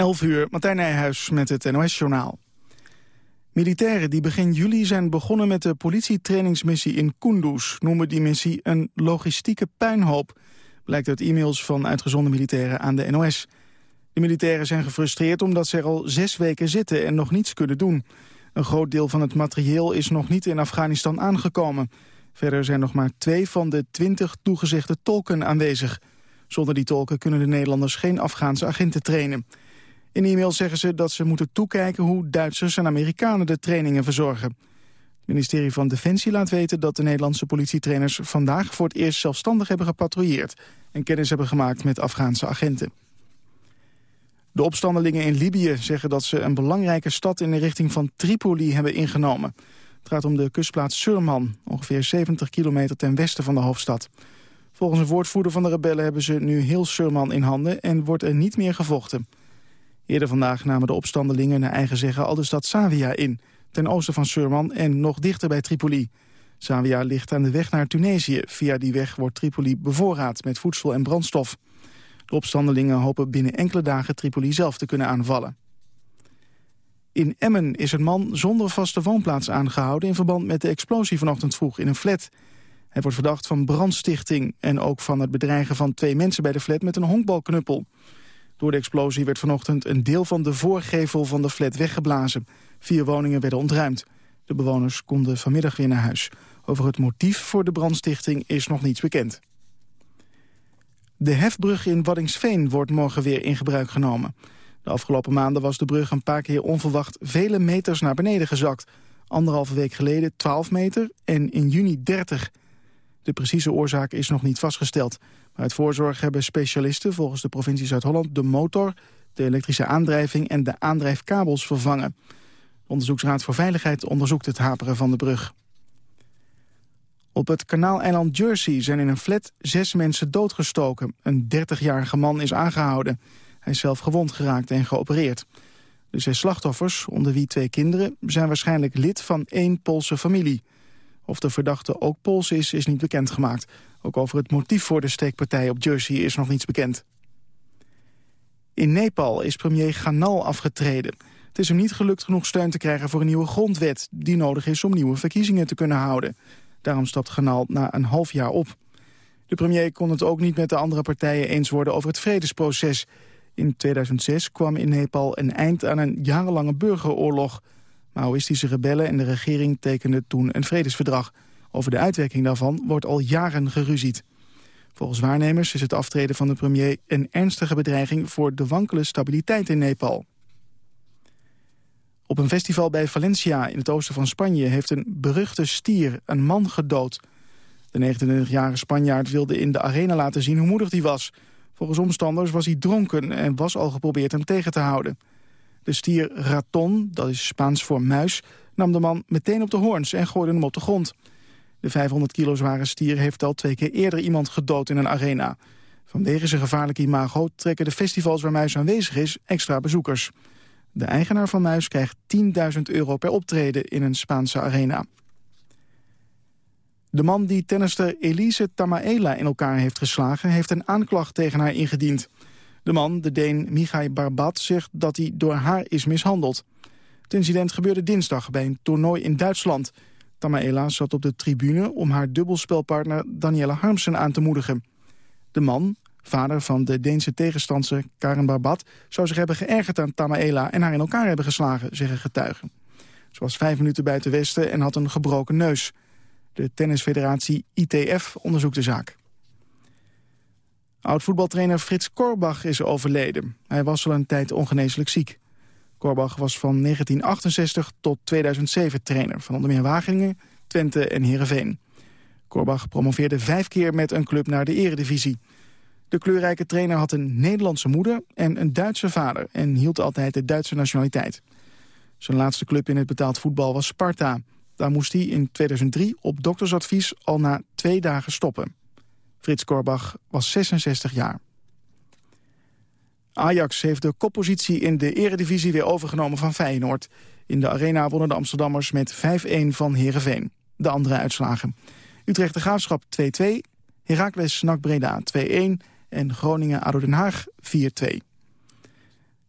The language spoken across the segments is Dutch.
11 uur, Martijn Nijhuis met het NOS-journaal. Militairen die begin juli zijn begonnen met de politietrainingsmissie in Kunduz... noemen die missie een logistieke puinhoop... blijkt uit e-mails van uitgezonden militairen aan de NOS. De militairen zijn gefrustreerd omdat ze er al zes weken zitten en nog niets kunnen doen. Een groot deel van het materieel is nog niet in Afghanistan aangekomen. Verder zijn nog maar twee van de twintig toegezegde tolken aanwezig. Zonder die tolken kunnen de Nederlanders geen Afghaanse agenten trainen. In e-mail zeggen ze dat ze moeten toekijken hoe Duitsers en Amerikanen de trainingen verzorgen. Het ministerie van Defensie laat weten dat de Nederlandse politietrainers vandaag voor het eerst zelfstandig hebben gepatrouilleerd en kennis hebben gemaakt met Afghaanse agenten. De opstandelingen in Libië zeggen dat ze een belangrijke stad in de richting van Tripoli hebben ingenomen. Het gaat om de kustplaats Surman, ongeveer 70 kilometer ten westen van de hoofdstad. Volgens een woordvoerder van de rebellen hebben ze nu heel Surman in handen en wordt er niet meer gevochten. Eerder vandaag namen de opstandelingen naar eigen zeggen al de stad Savia in, ten oosten van Surman en nog dichter bij Tripoli. Savia ligt aan de weg naar Tunesië. Via die weg wordt Tripoli bevoorraad met voedsel en brandstof. De opstandelingen hopen binnen enkele dagen Tripoli zelf te kunnen aanvallen. In Emmen is een man zonder vaste woonplaats aangehouden... in verband met de explosie vanochtend vroeg in een flat. Hij wordt verdacht van brandstichting... en ook van het bedreigen van twee mensen bij de flat met een honkbalknuppel. Door de explosie werd vanochtend een deel van de voorgevel van de flat weggeblazen. Vier woningen werden ontruimd. De bewoners konden vanmiddag weer naar huis. Over het motief voor de brandstichting is nog niets bekend. De hefbrug in Waddingsveen wordt morgen weer in gebruik genomen. De afgelopen maanden was de brug een paar keer onverwacht vele meters naar beneden gezakt. Anderhalve week geleden 12 meter en in juni 30. De precieze oorzaak is nog niet vastgesteld. Uit voorzorg hebben specialisten volgens de provincie Zuid-Holland... de motor, de elektrische aandrijving en de aandrijfkabels vervangen. De Onderzoeksraad voor Veiligheid onderzoekt het haperen van de brug. Op het kanaaleiland Jersey zijn in een flat zes mensen doodgestoken. Een 30-jarige man is aangehouden. Hij is zelf gewond geraakt en geopereerd. De zes slachtoffers, onder wie twee kinderen, zijn waarschijnlijk lid van één Poolse familie. Of de verdachte ook Pools is, is niet bekendgemaakt. Ook over het motief voor de steekpartij op Jersey is nog niets bekend. In Nepal is premier Ganal afgetreden. Het is hem niet gelukt genoeg steun te krijgen voor een nieuwe grondwet... die nodig is om nieuwe verkiezingen te kunnen houden. Daarom stapt Ganal na een half jaar op. De premier kon het ook niet met de andere partijen eens worden over het vredesproces. In 2006 kwam in Nepal een eind aan een jarenlange burgeroorlog. Maoïstische rebellen en de regering tekenden toen een vredesverdrag. Over de uitwerking daarvan wordt al jaren geruzied. Volgens waarnemers is het aftreden van de premier een ernstige bedreiging voor de wankele stabiliteit in Nepal. Op een festival bij Valencia in het oosten van Spanje heeft een beruchte stier een man gedood. De 29-jarige Spanjaard wilde in de arena laten zien hoe moedig hij was. Volgens omstanders was hij dronken en was al geprobeerd hem tegen te houden. De stier Raton, dat is Spaans voor muis, nam de man meteen op de hoorns en gooide hem op de grond. De 500 kilo zware stier heeft al twee keer eerder iemand gedood in een arena. Vanwege zijn gevaarlijke imago trekken de festivals waar muis aanwezig is extra bezoekers. De eigenaar van Muis krijgt 10.000 euro per optreden in een Spaanse arena. De man die tennister Elise Tamaela in elkaar heeft geslagen... heeft een aanklacht tegen haar ingediend. De man, de Deen Michai Barbat, zegt dat hij door haar is mishandeld. Het incident gebeurde dinsdag bij een toernooi in Duitsland. Tamaela zat op de tribune om haar dubbelspelpartner Daniela Harmsen aan te moedigen. De man, vader van de Deense tegenstander Karen Barbat... zou zich hebben geërgerd aan Tamaela en haar in elkaar hebben geslagen, zeggen getuigen. Ze was vijf minuten buiten Westen en had een gebroken neus. De tennisfederatie ITF onderzoekt de zaak. Oud-voetbaltrainer Frits Korbach is overleden. Hij was al een tijd ongeneeslijk ziek. Korbach was van 1968 tot 2007 trainer... van onder meer Wageningen, Twente en Heerenveen. Korbach promoveerde vijf keer met een club naar de eredivisie. De kleurrijke trainer had een Nederlandse moeder en een Duitse vader... en hield altijd de Duitse nationaliteit. Zijn laatste club in het betaald voetbal was Sparta. Daar moest hij in 2003 op doktersadvies al na twee dagen stoppen. Frits Korbach was 66 jaar. Ajax heeft de koppositie in de eredivisie weer overgenomen van Feyenoord. In de arena wonnen de Amsterdammers met 5-1 van Heerenveen. De andere uitslagen. Utrecht de Graafschap 2-2, Heracles NAC Breda 2-1 en Groningen-ADO Den Haag 4-2.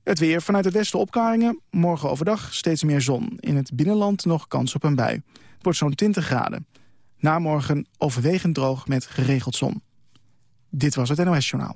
Het weer vanuit het westen opklaringen. Morgen overdag steeds meer zon. In het binnenland nog kans op een bui. Het wordt zo'n 20 graden. Na morgen overwegend droog met geregeld zon. Dit was het NOS Journaal.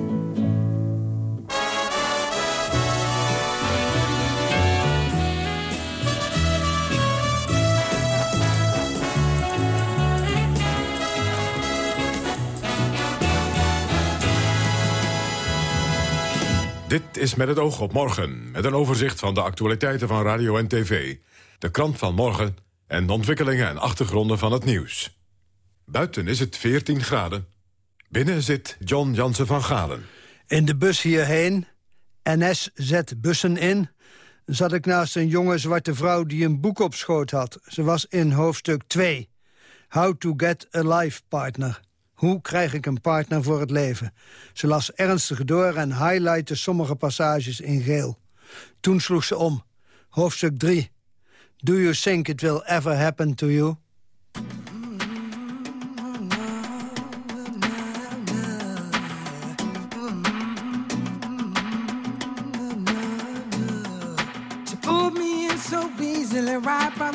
Dit is met het oog op morgen, met een overzicht van de actualiteiten van radio en tv. De krant van morgen en de ontwikkelingen en achtergronden van het nieuws. Buiten is het 14 graden. Binnen zit John Jansen van Galen. In de bus hierheen, NS zet bussen in... zat ik naast een jonge zwarte vrouw die een boek op schoot had. Ze was in hoofdstuk 2. How to get a life partner. Hoe krijg ik een partner voor het leven? Ze las ernstig door en highlightte sommige passages in geel. Toen sloeg ze om. Hoofdstuk 3. Do you think it will ever happen to you?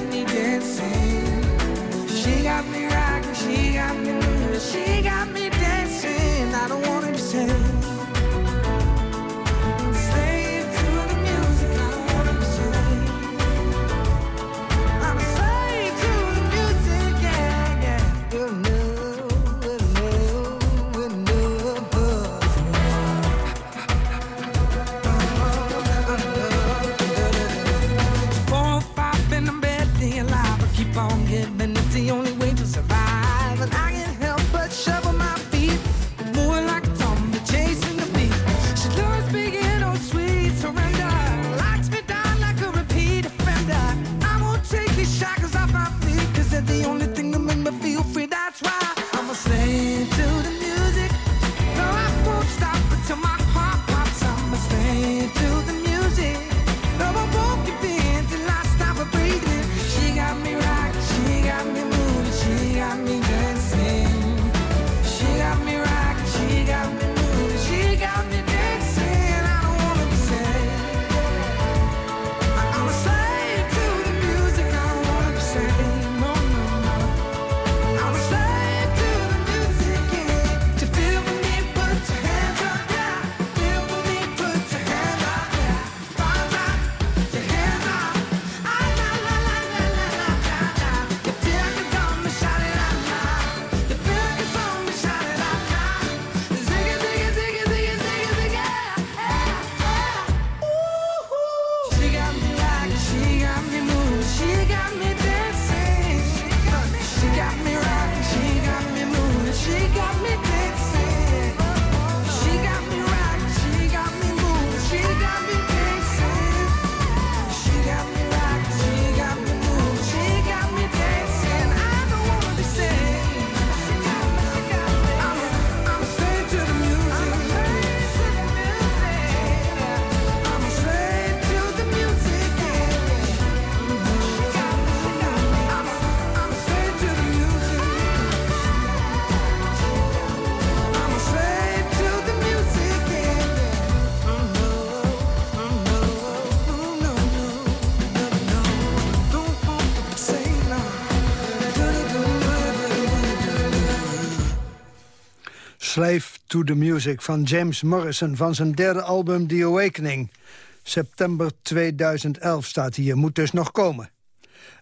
Got me dancing. She got me rocking, she got me Slave to the Music van James Morrison... van zijn derde album The Awakening. September 2011 staat hier, moet dus nog komen.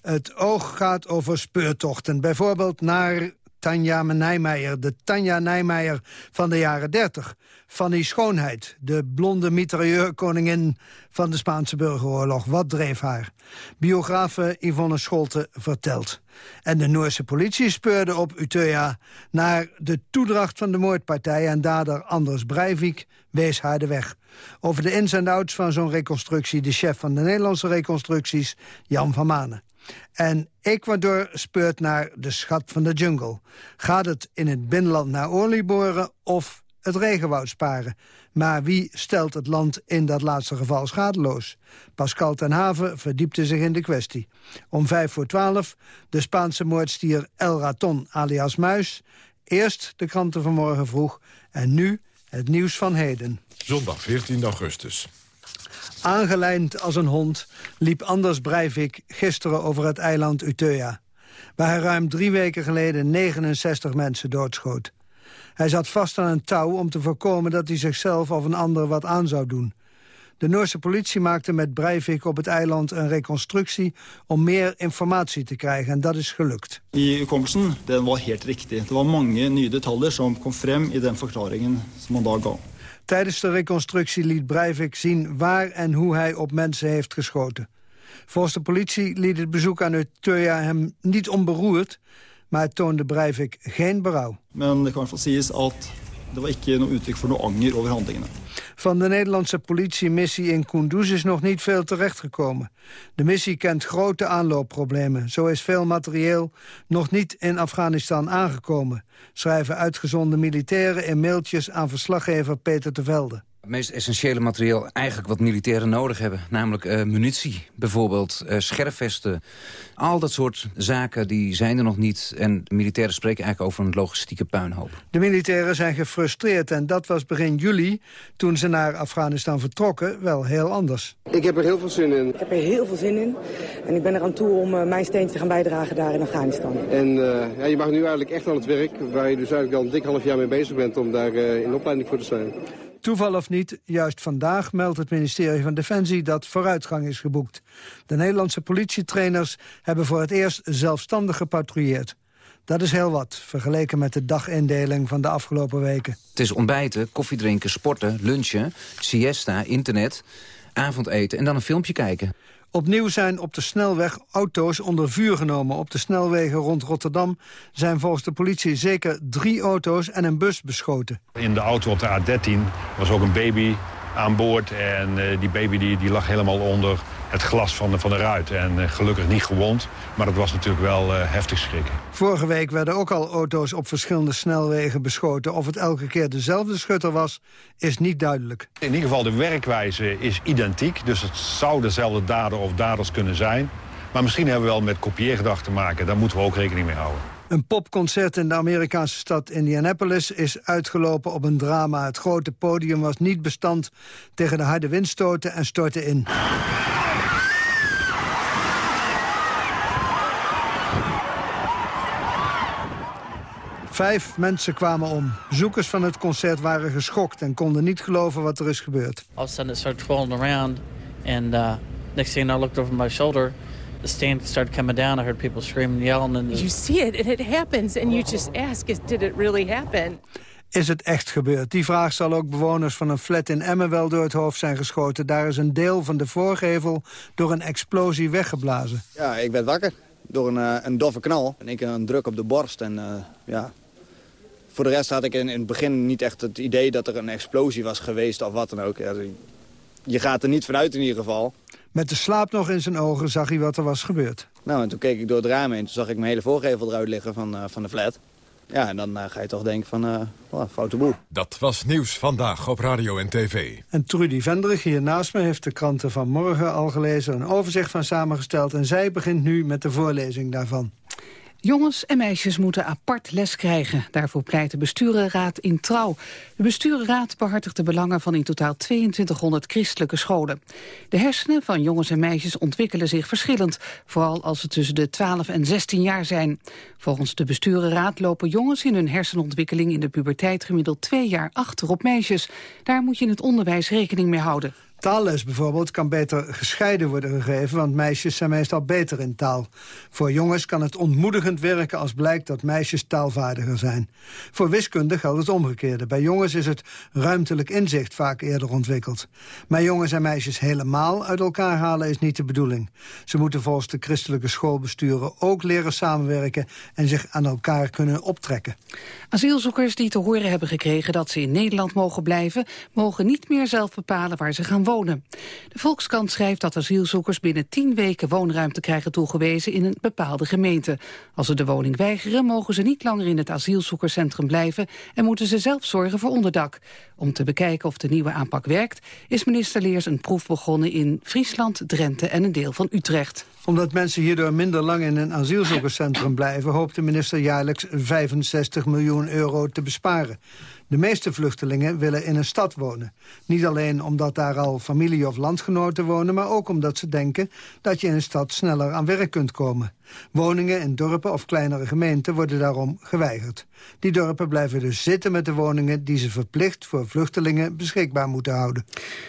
Het oog gaat over speurtochten, bijvoorbeeld naar Tanja Nijmeijer. De Tanja Nijmeijer van de jaren 30. Fanny Schoonheid, de blonde mitrailleurkoningin van de Spaanse burgeroorlog. Wat dreef haar? Biografe Yvonne Scholte vertelt. En de Noorse politie speurde op Utøya naar de toedracht van de moordpartij... en dader Anders Breivik wees haar de weg. Over de ins en outs van zo'n reconstructie... de chef van de Nederlandse reconstructies, Jan van Manen. En Ecuador speurt naar de schat van de jungle. Gaat het in het binnenland naar olie boren of het regenwoud sparen? Maar wie stelt het land in dat laatste geval schadeloos? Pascal ten Haven verdiepte zich in de kwestie. Om vijf voor twaalf de Spaanse moordstier El Raton alias Muis. Eerst de kranten van morgen vroeg en nu het nieuws van heden. Zondag 14 augustus. Aangelijnd als een hond liep Anders Breivik gisteren over het eiland Utøya... waar hij ruim drie weken geleden 69 mensen doodschoot. Hij zat vast aan een touw om te voorkomen dat hij zichzelf of een ander wat aan zou doen. De Noorse politie maakte met Breivik op het eiland een reconstructie... om meer informatie te krijgen, en dat is gelukt. Die hukommelsen was helt riktig. Er waren mange nieuwe detaljer som kom frem i den verklaringen som man daar gav. Tijdens de reconstructie liet Breivik zien waar en hoe hij op mensen heeft geschoten. Volgens de politie liet het bezoek aan Utøya hem niet onberoerd... maar het toonde Breivik geen berouw. Men det kan wel sies dat ikke noe uttrykk voor anger over handelingen. Van de Nederlandse politiemissie in Kunduz is nog niet veel terechtgekomen. De missie kent grote aanloopproblemen. Zo is veel materieel nog niet in Afghanistan aangekomen... schrijven uitgezonden militairen in mailtjes aan verslaggever Peter de Velde het meest essentiële materieel eigenlijk wat militairen nodig hebben. Namelijk uh, munitie, bijvoorbeeld uh, scherfvesten. Al dat soort zaken die zijn er nog niet. En de militairen spreken eigenlijk over een logistieke puinhoop. De militairen zijn gefrustreerd en dat was begin juli... toen ze naar Afghanistan vertrokken, wel heel anders. Ik heb er heel veel zin in. Ik heb er heel veel zin in. En ik ben er aan toe om uh, mijn steentje te gaan bijdragen daar in Afghanistan. En ja, je mag nu eigenlijk echt aan het werk... waar je dus eigenlijk al een dik half jaar mee bezig bent... om daar in opleiding voor te zijn. Toeval of niet, juist vandaag meldt het ministerie van Defensie dat vooruitgang is geboekt. De Nederlandse politietrainers hebben voor het eerst zelfstandig gepatrouilleerd. Dat is heel wat, vergeleken met de dagindeling van de afgelopen weken. Het is ontbijten, koffiedrinken, sporten, lunchen, siesta, internet, avondeten en dan een filmpje kijken. Opnieuw zijn op de snelweg auto's onder vuur genomen. Op de snelwegen rond Rotterdam zijn volgens de politie zeker drie auto's en een bus beschoten. In de auto op de A13 was ook een baby aan boord en uh, die baby die, die lag helemaal onder het glas van de, van de ruit. En uh, gelukkig niet gewond, maar het was natuurlijk wel uh, heftig schrikken. Vorige week werden ook al auto's op verschillende snelwegen beschoten. Of het elke keer dezelfde schutter was, is niet duidelijk. In ieder geval de werkwijze is identiek. Dus het zou dezelfde dader of daders kunnen zijn. Maar misschien hebben we wel met kopieergedrag te maken. Daar moeten we ook rekening mee houden. Een popconcert in de Amerikaanse stad Indianapolis is uitgelopen op een drama. Het grote podium was niet bestand tegen de harde windstoten en stortte in. Vijf mensen kwamen om. Bezoekers van het concert waren geschokt en konden niet geloven wat er is gebeurd. All of a sudden it started twirling around and uh, next thing I looked over my shoulder the stand started coming down. I heard people screaming and yelling. And you see it and it happens and you just ask, did it really happen? Is het echt gebeurd? Die vraag zal ook bewoners van een flat in Emmen wel door het hoofd zijn geschoten. Daar is een deel van de voorgevel door een explosie weggeblazen. Ja, ik werd wakker door een, uh, een doffe knal. En ik een druk op de borst en uh, ja, voor de rest had ik in, in, het begin niet echt het idee dat er een explosie was geweest of wat dan ook. Ja, je gaat er niet vanuit in ieder geval. Met de slaap nog in zijn ogen zag hij wat er was gebeurd. Nou, en toen keek ik door het raam heen. Toen zag ik mijn hele voorgevel eruit liggen van, uh, van de flat. Ja, en dan uh, ga je toch denken van, uh, oh, foute boel. Dat was Nieuws Vandaag op Radio en TV. En Trudy Vendrig hier naast me heeft de kranten van morgen al gelezen... een overzicht van samengesteld en zij begint nu met de voorlezing daarvan. Jongens en meisjes moeten apart les krijgen. Daarvoor pleit de besturenraad in Trouw. De besturenraad behartigt de belangen van in totaal 2200 christelijke scholen. De hersenen van jongens en meisjes ontwikkelen zich verschillend. Vooral als ze tussen de 12 en 16 jaar zijn. Volgens de besturenraad lopen jongens in hun hersenontwikkeling in de puberteit gemiddeld twee jaar achter op meisjes. Daar moet je in het onderwijs rekening mee houden. Taalles bijvoorbeeld kan beter gescheiden worden gegeven... want meisjes zijn meestal beter in taal. Voor jongens kan het ontmoedigend werken als blijkt dat meisjes taalvaardiger zijn. Voor wiskunde geldt het omgekeerde. Bij jongens is het ruimtelijk inzicht vaak eerder ontwikkeld. Maar jongens en meisjes helemaal uit elkaar halen is niet de bedoeling. Ze moeten volgens de christelijke schoolbesturen ook leren samenwerken... en zich aan elkaar kunnen optrekken. Asielzoekers die te horen hebben gekregen dat ze in Nederland mogen blijven... mogen niet meer zelf bepalen waar ze gaan De Volkskrant schrijft dat asielzoekers binnen tien weken woonruimte krijgen toegewezen in een bepaalde gemeente. Als ze de woning weigeren mogen ze niet langer in het asielzoekerscentrum blijven en moeten ze zelf zorgen voor onderdak. Om te bekijken of de nieuwe aanpak werkt is minister Leers een proef begonnen in Friesland, Drenthe en een deel van Utrecht omdat mensen hierdoor minder lang in een asielzoekerscentrum blijven... hoopt de minister jaarlijks 65 miljoen euro te besparen. De meeste vluchtelingen willen in een stad wonen. Niet alleen omdat daar al familie of landgenoten wonen... maar ook omdat ze denken dat je in een stad sneller aan werk kunt komen. Woningen in dorpen of kleinere gemeenten worden daarom geweigerd. Die dorpen blijven dus zitten met de woningen... die ze verplicht voor vluchtelingen beschikbaar moeten houden.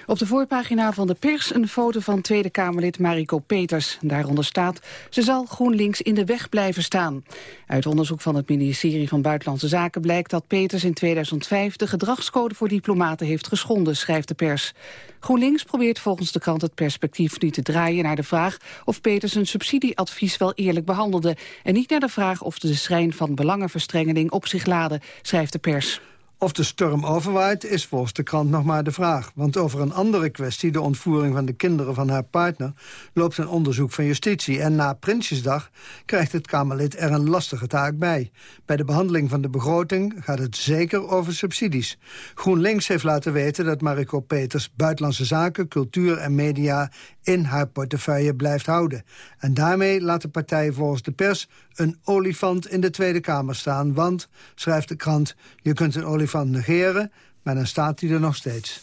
Op de voorpagina van de pers een foto van Tweede Kamerlid Mariko Peters. Daaronder staat... ze zal GroenLinks in de weg blijven staan. Uit onderzoek van het ministerie van Buitenlandse Zaken blijkt dat Peters in 2005 de gedragscode voor diplomaten heeft geschonden, schrijft de pers. GroenLinks probeert volgens de krant het perspectief nu te draaien naar de vraag of Peters een subsidieadvies wel eerlijk behandelde en niet naar de vraag of de schijn van belangenverstrengeling op zich laden, schrijft de pers. Of de storm overwaait is volgens de krant nog maar de vraag. Want over een andere kwestie, de ontvoering van de kinderen van haar partner... loopt een onderzoek van justitie. En na Prinsjesdag krijgt het Kamerlid er een lastige taak bij. Bij de behandeling van de begroting gaat het zeker over subsidies. GroenLinks heeft laten weten dat Mariko Peters... buitenlandse zaken, cultuur en media in haar portefeuille blijft houden. En daarmee laat de partij volgens de pers een olifant in de Tweede Kamer staan. Want, schrijft de krant, je kunt een olifant negeren, maar dan staat hij er nog steeds.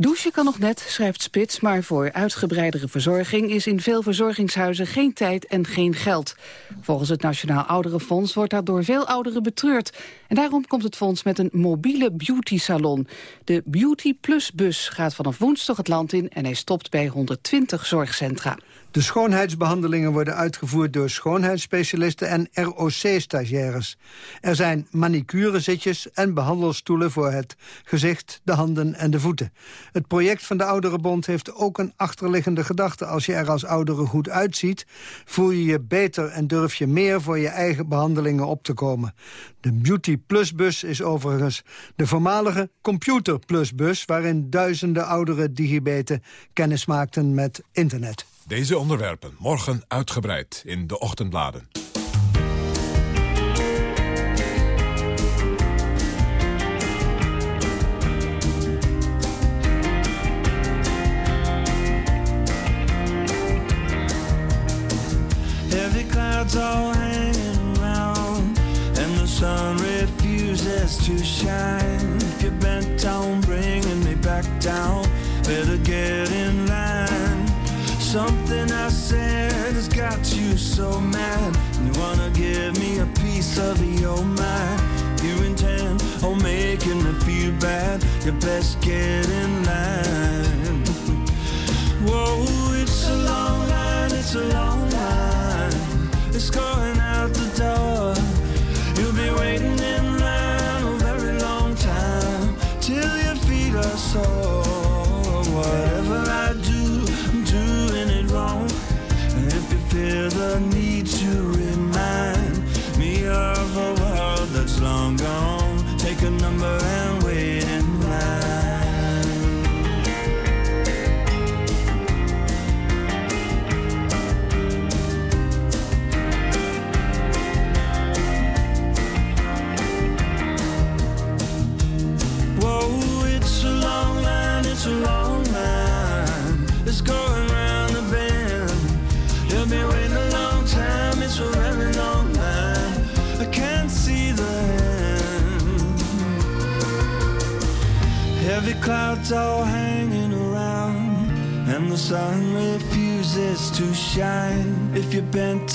Douchen kan nog net, schrijft Spits, maar voor uitgebreidere verzorging is in veel verzorgingshuizen geen tijd en geen geld. Volgens het Nationaal Ouderenfonds wordt dat door veel ouderen betreurd. En daarom komt het fonds met een mobiele beauty salon. De Beauty Plus bus gaat vanaf woensdag het land in en hij stopt bij 120 zorgcentra. De schoonheidsbehandelingen worden uitgevoerd door schoonheidsspecialisten en ROC-stagiaires. Er zijn manicurezitjes en behandelstoelen voor het gezicht, de handen en de voeten. Het project van de Ouderenbond heeft ook een achterliggende gedachte. Als je er als oudere goed uitziet, voel je je beter en durf je meer voor je eigen behandelingen op te komen. De Beauty Plus bus is overigens de voormalige Computer Plus bus... waarin duizenden oudere digibeten kennis maakten met internet. Deze onderwerpen morgen uitgebreid in de ochtendbladen. Heavy clouds all hanging around, and the sun refuses to shine. If you're bent on bringing me back down, better get in. Something I said has got you so mad. You wanna give me a piece of your mind. You intend on making me feel bad. You best get in line.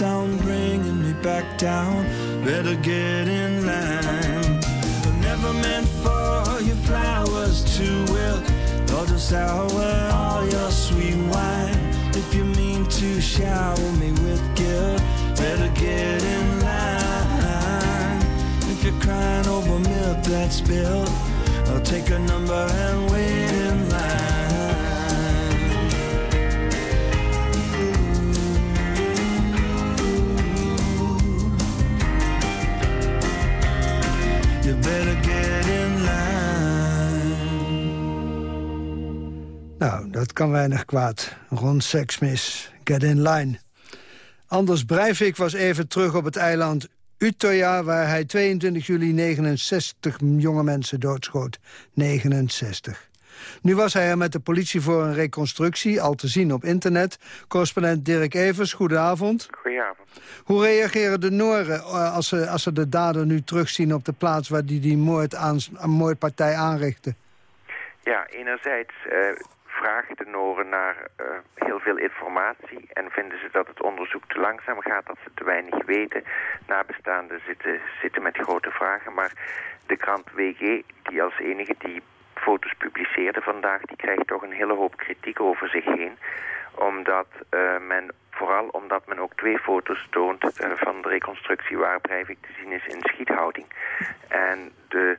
You're kan weinig kwaad. Ron Sexsmith, get in line. Anders Breivik was even terug op het eiland Utøya... waar hij 22 juli 69 jonge mensen doodschoot. 69. Nu was hij er met de politie voor een reconstructie, al te zien op internet. Correspondent Dirk Evers, goedenavond. Goedenavond. Hoe reageren de Nooren eh, als ze, als ze de dader nu terugzien op de plaats... waar die die moord aan, moordpartij aanrichten? Ja, enerzijds eh, vragen de Noren naar eh, heel veel informatie... en vinden ze dat het onderzoek te langzaam gaat, dat ze te weinig weten. Nabestaanden zitten, zitten met grote vragen, maar de krant WG, die als enige die foto's publiceerde vandaag... die krijgt toch een hele hoop kritiek over zich heen. Omdat eh, men, vooral omdat men ook twee foto's toont eh, van de reconstructie... waar Breivik te zien is in schiethouding. En de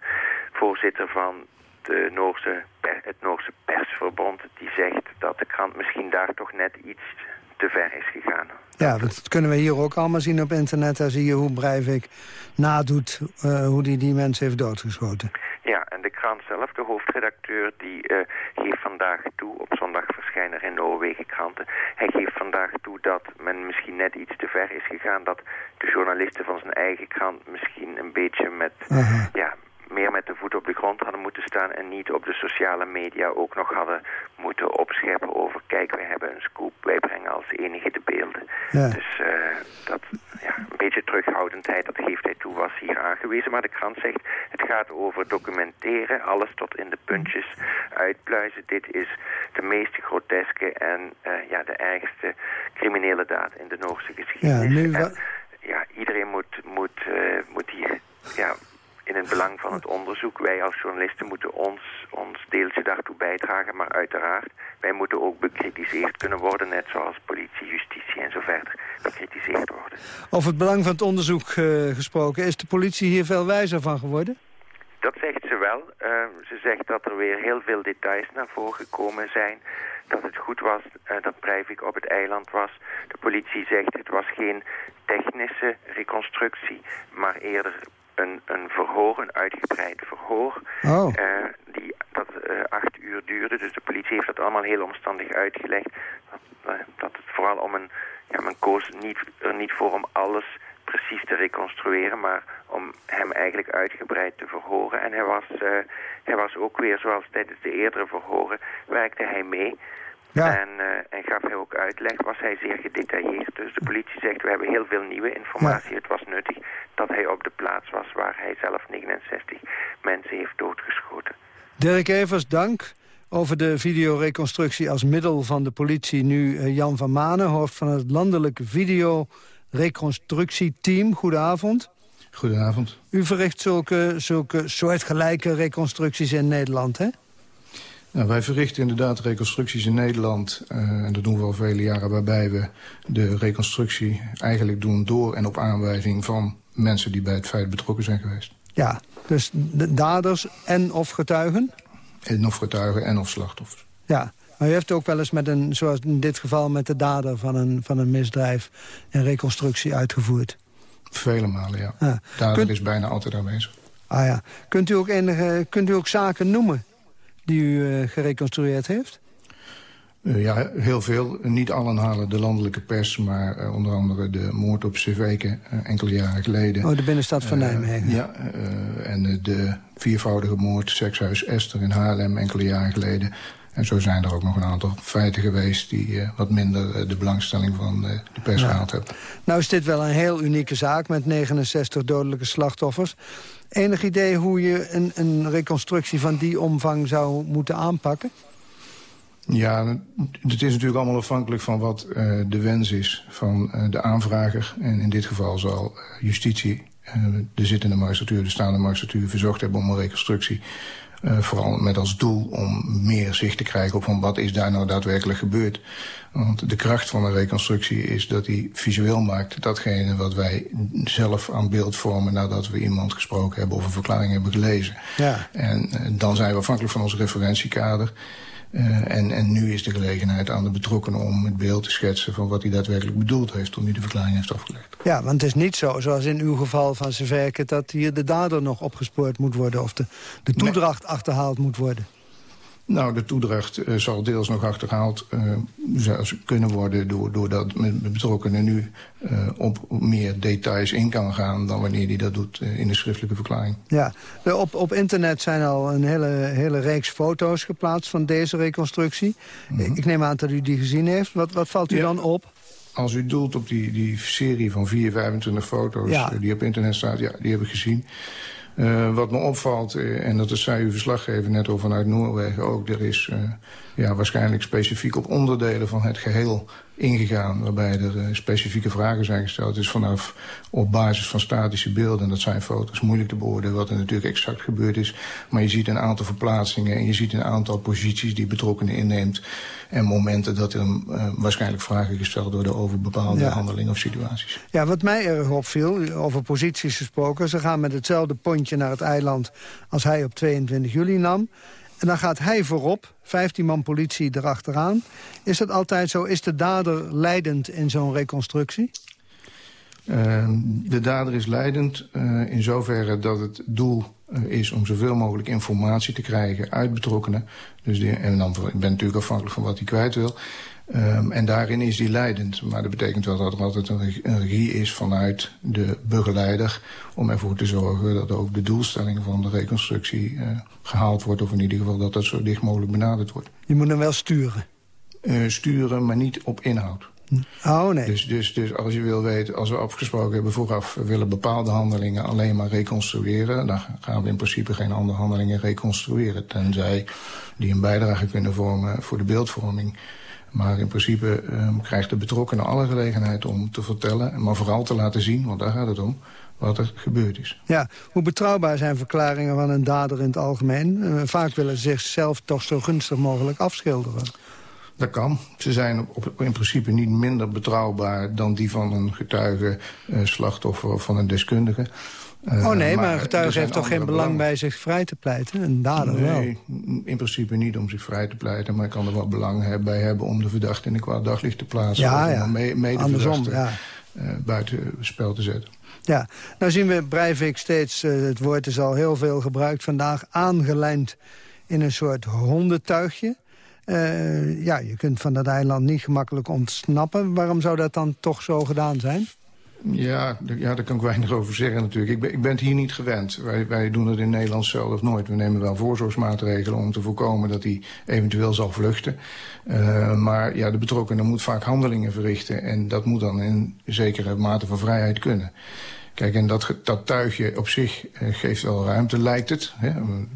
voorzitter van de Noorse het Noorse persverbond... die zegt dat de krant misschien daar toch net iets te ver is gegaan. Ja, dat kunnen we hier ook allemaal zien op internet. Daar zie je hoe Breivik nadoet eh, hoe die die mensen heeft doodgeschoten. Ja, en de krant zelf, de hoofdredacteur, die eh, geeft vandaag toe, op zondag verschijnen er in Noorwegen kranten, hij geeft vandaag toe dat men misschien net iets te ver is gegaan, dat de journalisten van zijn eigen krant misschien een beetje met, ja, meer met de voet op de grond hadden moeten staan en niet op de sociale media ook nog hadden moeten opscheppen over, kijk, wij hebben een scoop, wij brengen als enige de beelden. Ja. Dus eh, dat, ja, een beetje terughoudendheid, dat geeft hij toe, was hier aangewezen. Maar de krant zegt, het gaat over documenteren, alles tot in de puntjes uitpluizen. Dit is de meest groteske en eh, ja, de ergste criminele daad in de Noorse geschiedenis. Ja, nu En, ja, iedereen moet, moet, eh, moet hier ja, in het belang van het onderzoek. Wij als journalisten moeten ons, ons deeltje daartoe bijdragen. Maar uiteraard, wij moeten ook bekritiseerd kunnen worden. Net zoals politie, justitie en zo verder bekritiseerd worden. Over het belang van het onderzoek eh, gesproken. Is de politie hier veel wijzer van geworden? Dat zegt ze wel. Eh, ze zegt dat er weer heel veel details naar voren gekomen zijn. Dat het goed was eh, dat Breivik op het eiland was. De politie zegt het was geen technische reconstructie, maar eerder een, een verhoor, een uitgebreid verhoor. Oh. eh, die, dat eh, acht uur duurde. Dus de politie heeft dat allemaal heel omstandig uitgelegd. Dat, eh, dat het vooral om een... Ja, men koos niet, er niet voor om alles precies te reconstrueren, maar om hem eigenlijk uitgebreid te verhoren. En hij was, hij was ook weer, zoals tijdens de eerdere verhoren, werkte hij mee. Ja. En, eh, en gaf hij ook uitleg, was hij zeer gedetailleerd. Dus de politie zegt, we hebben heel veel nieuwe informatie. Het was nuttig dat hij op de plaats was waar hij zelf 69 mensen heeft doodgeschoten. Dirk Evers, dank. Over de videoreconstructie als middel van de politie nu eh, Jan van Manen... hoofd van het landelijke videoreconstructieteam. Goedenavond. Goedenavond. U verricht zulke, zulke soortgelijke reconstructies in Nederland, hè? Nou, wij verrichten inderdaad reconstructies in Nederland. eh, en dat doen we al vele jaren, waarbij we de reconstructie eigenlijk doen door en op aanwijzing van mensen die bij het feit betrokken zijn geweest. Ja, dus de daders en of getuigen? En of getuigen en of slachtoffers. Ja, maar u heeft ook wel eens met een, zoals in dit geval met de dader van een, van een misdrijf... een reconstructie uitgevoerd. Vele malen, ja. Ja. Dader Kunt- is bijna altijd aanwezig. Ah ja. Kunt u ook, enige, kunt u ook zaken noemen die u eh, gereconstrueerd heeft? Eh, ja, heel veel. Niet allen halen de landelijke pers, maar eh, onder andere de moord op Cerveke enkele jaren geleden. Oh, de binnenstad van Nijmegen. Ja, en de viervoudige moord, sekshuis Esther in Haarlem enkele jaren geleden. En zo zijn er ook nog een aantal feiten geweest... die wat minder de belangstelling van de pers gehaald hebben. Nou is dit wel een heel unieke zaak met 69 dodelijke slachtoffers. Enig idee hoe je een, een reconstructie van die omvang zou moeten aanpakken? Ja, het is natuurlijk allemaal afhankelijk van wat de wens is van de aanvrager. En in dit geval zal justitie, de zittende magistratuur, de staande magistratuur... verzocht hebben om een reconstructie. Vooral met als doel om meer zicht te krijgen op van wat is daar nou daadwerkelijk gebeurd. Want de kracht van een reconstructie is dat hij visueel maakt datgene wat wij zelf aan beeld vormen nadat we iemand gesproken hebben of een verklaring hebben gelezen. Ja. En dan zijn we afhankelijk van ons referentiekader. Uh, en, en nu is de gelegenheid aan de betrokkenen om het beeld te schetsen... van wat hij daadwerkelijk bedoeld heeft toen hij de verklaring heeft afgelegd. Ja, want het is niet zo, zoals in uw geval van Severke... dat hier de dader nog opgespoord moet worden... of de, de toedracht nee. achterhaald moet worden. Nou, de toedracht uh, zal deels nog achterhaald uh, kunnen worden... doordat de betrokkenen nu uh, op meer details in kan gaan... dan wanneer hij dat doet in de schriftelijke verklaring. Ja, op, op internet zijn al een hele, hele reeks foto's geplaatst van deze reconstructie. Mm -hmm. Ik neem aan dat u die gezien heeft. Wat, wat valt u ja. dan op? Als u doelt op die, die serie van 4, 25 foto's ja. die op internet staat... ja, die heb ik gezien... Uh, wat me opvalt, uh, en dat zei uw verslaggever net al vanuit Noorwegen ook... er is uh, ja, waarschijnlijk specifiek op onderdelen van het geheel ingegaan... waarbij er specifieke vragen zijn gesteld. Het is vanaf op basis van statische beelden, en dat zijn foto's, moeilijk te beoordelen... wat er natuurlijk exact gebeurd is. Maar je ziet een aantal verplaatsingen en je ziet een aantal posities die betrokkenen inneemt... en momenten dat er uh, waarschijnlijk vragen gesteld worden over bepaalde ja. handelingen of situaties. Ja, wat mij erg opviel, over posities gesproken... ze gaan met hetzelfde pontje naar het eiland als hij op 22 juli nam... En dan gaat hij voorop, 15 man politie erachteraan. Is dat altijd zo? Is de dader leidend in zo'n reconstructie? Uh, de dader is leidend uh, in zoverre dat het doel is om zoveel mogelijk informatie te krijgen uit betrokkenen. Dus die, en dan, ik ben natuurlijk afhankelijk van wat hij kwijt wil. Um, en daarin is die leidend. Maar dat betekent wel dat er altijd een, regie is vanuit de begeleider... om ervoor te zorgen dat ook de doelstelling van de reconstructie uh, gehaald wordt... of in ieder geval dat dat zo dicht mogelijk benaderd wordt. Je moet hem wel sturen? Uh, sturen, maar niet op inhoud. Oh, nee. Dus, dus, dus als je wil weten, als we afgesproken hebben vooraf... we willen bepaalde handelingen alleen maar reconstrueren... dan gaan we in principe geen andere handelingen reconstrueren... tenzij die een bijdrage kunnen vormen voor de beeldvorming... Maar in principe um, krijgt de betrokkene alle gelegenheid om te vertellen... maar vooral te laten zien, want daar gaat het om, wat er gebeurd is. Ja, hoe betrouwbaar zijn verklaringen van een dader in het algemeen? Uh, vaak willen ze zichzelf toch zo gunstig mogelijk afschilderen. Dat kan. Ze zijn op, op, in principe niet minder betrouwbaar dan die van een getuige, uh, slachtoffer of van een deskundige. Uh, oh nee, maar, een getuige heeft toch geen belang bij zich vrij te pleiten? Een dader nee, wel? in principe niet om zich vrij te pleiten... maar kan er wel belang bij hebben om de verdachte in een kwaad daglicht te plaatsen... Ja, of ja. om een me medeverdachte ja. uh, buiten spel te zetten. Ja, nou zien we Breivik steeds, uh, het woord is al heel veel gebruikt vandaag... aangelijnd in een soort hondentuigje. Uh, ja, je kunt van dat eiland niet gemakkelijk ontsnappen. Waarom zou dat dan toch zo gedaan zijn? Ja, ja, daar kan ik weinig over zeggen natuurlijk. Ik ben, ik ben het hier niet gewend. Wij, wij doen het in Nederland zelf nooit. We nemen wel voorzorgsmaatregelen om te voorkomen dat hij eventueel zal vluchten. Uh, maar ja, de betrokkenen moet vaak handelingen verrichten. En dat moet dan in zekere mate van vrijheid kunnen. Kijk, en dat, dat tuigje op zich uh, geeft wel ruimte, lijkt het. Hè?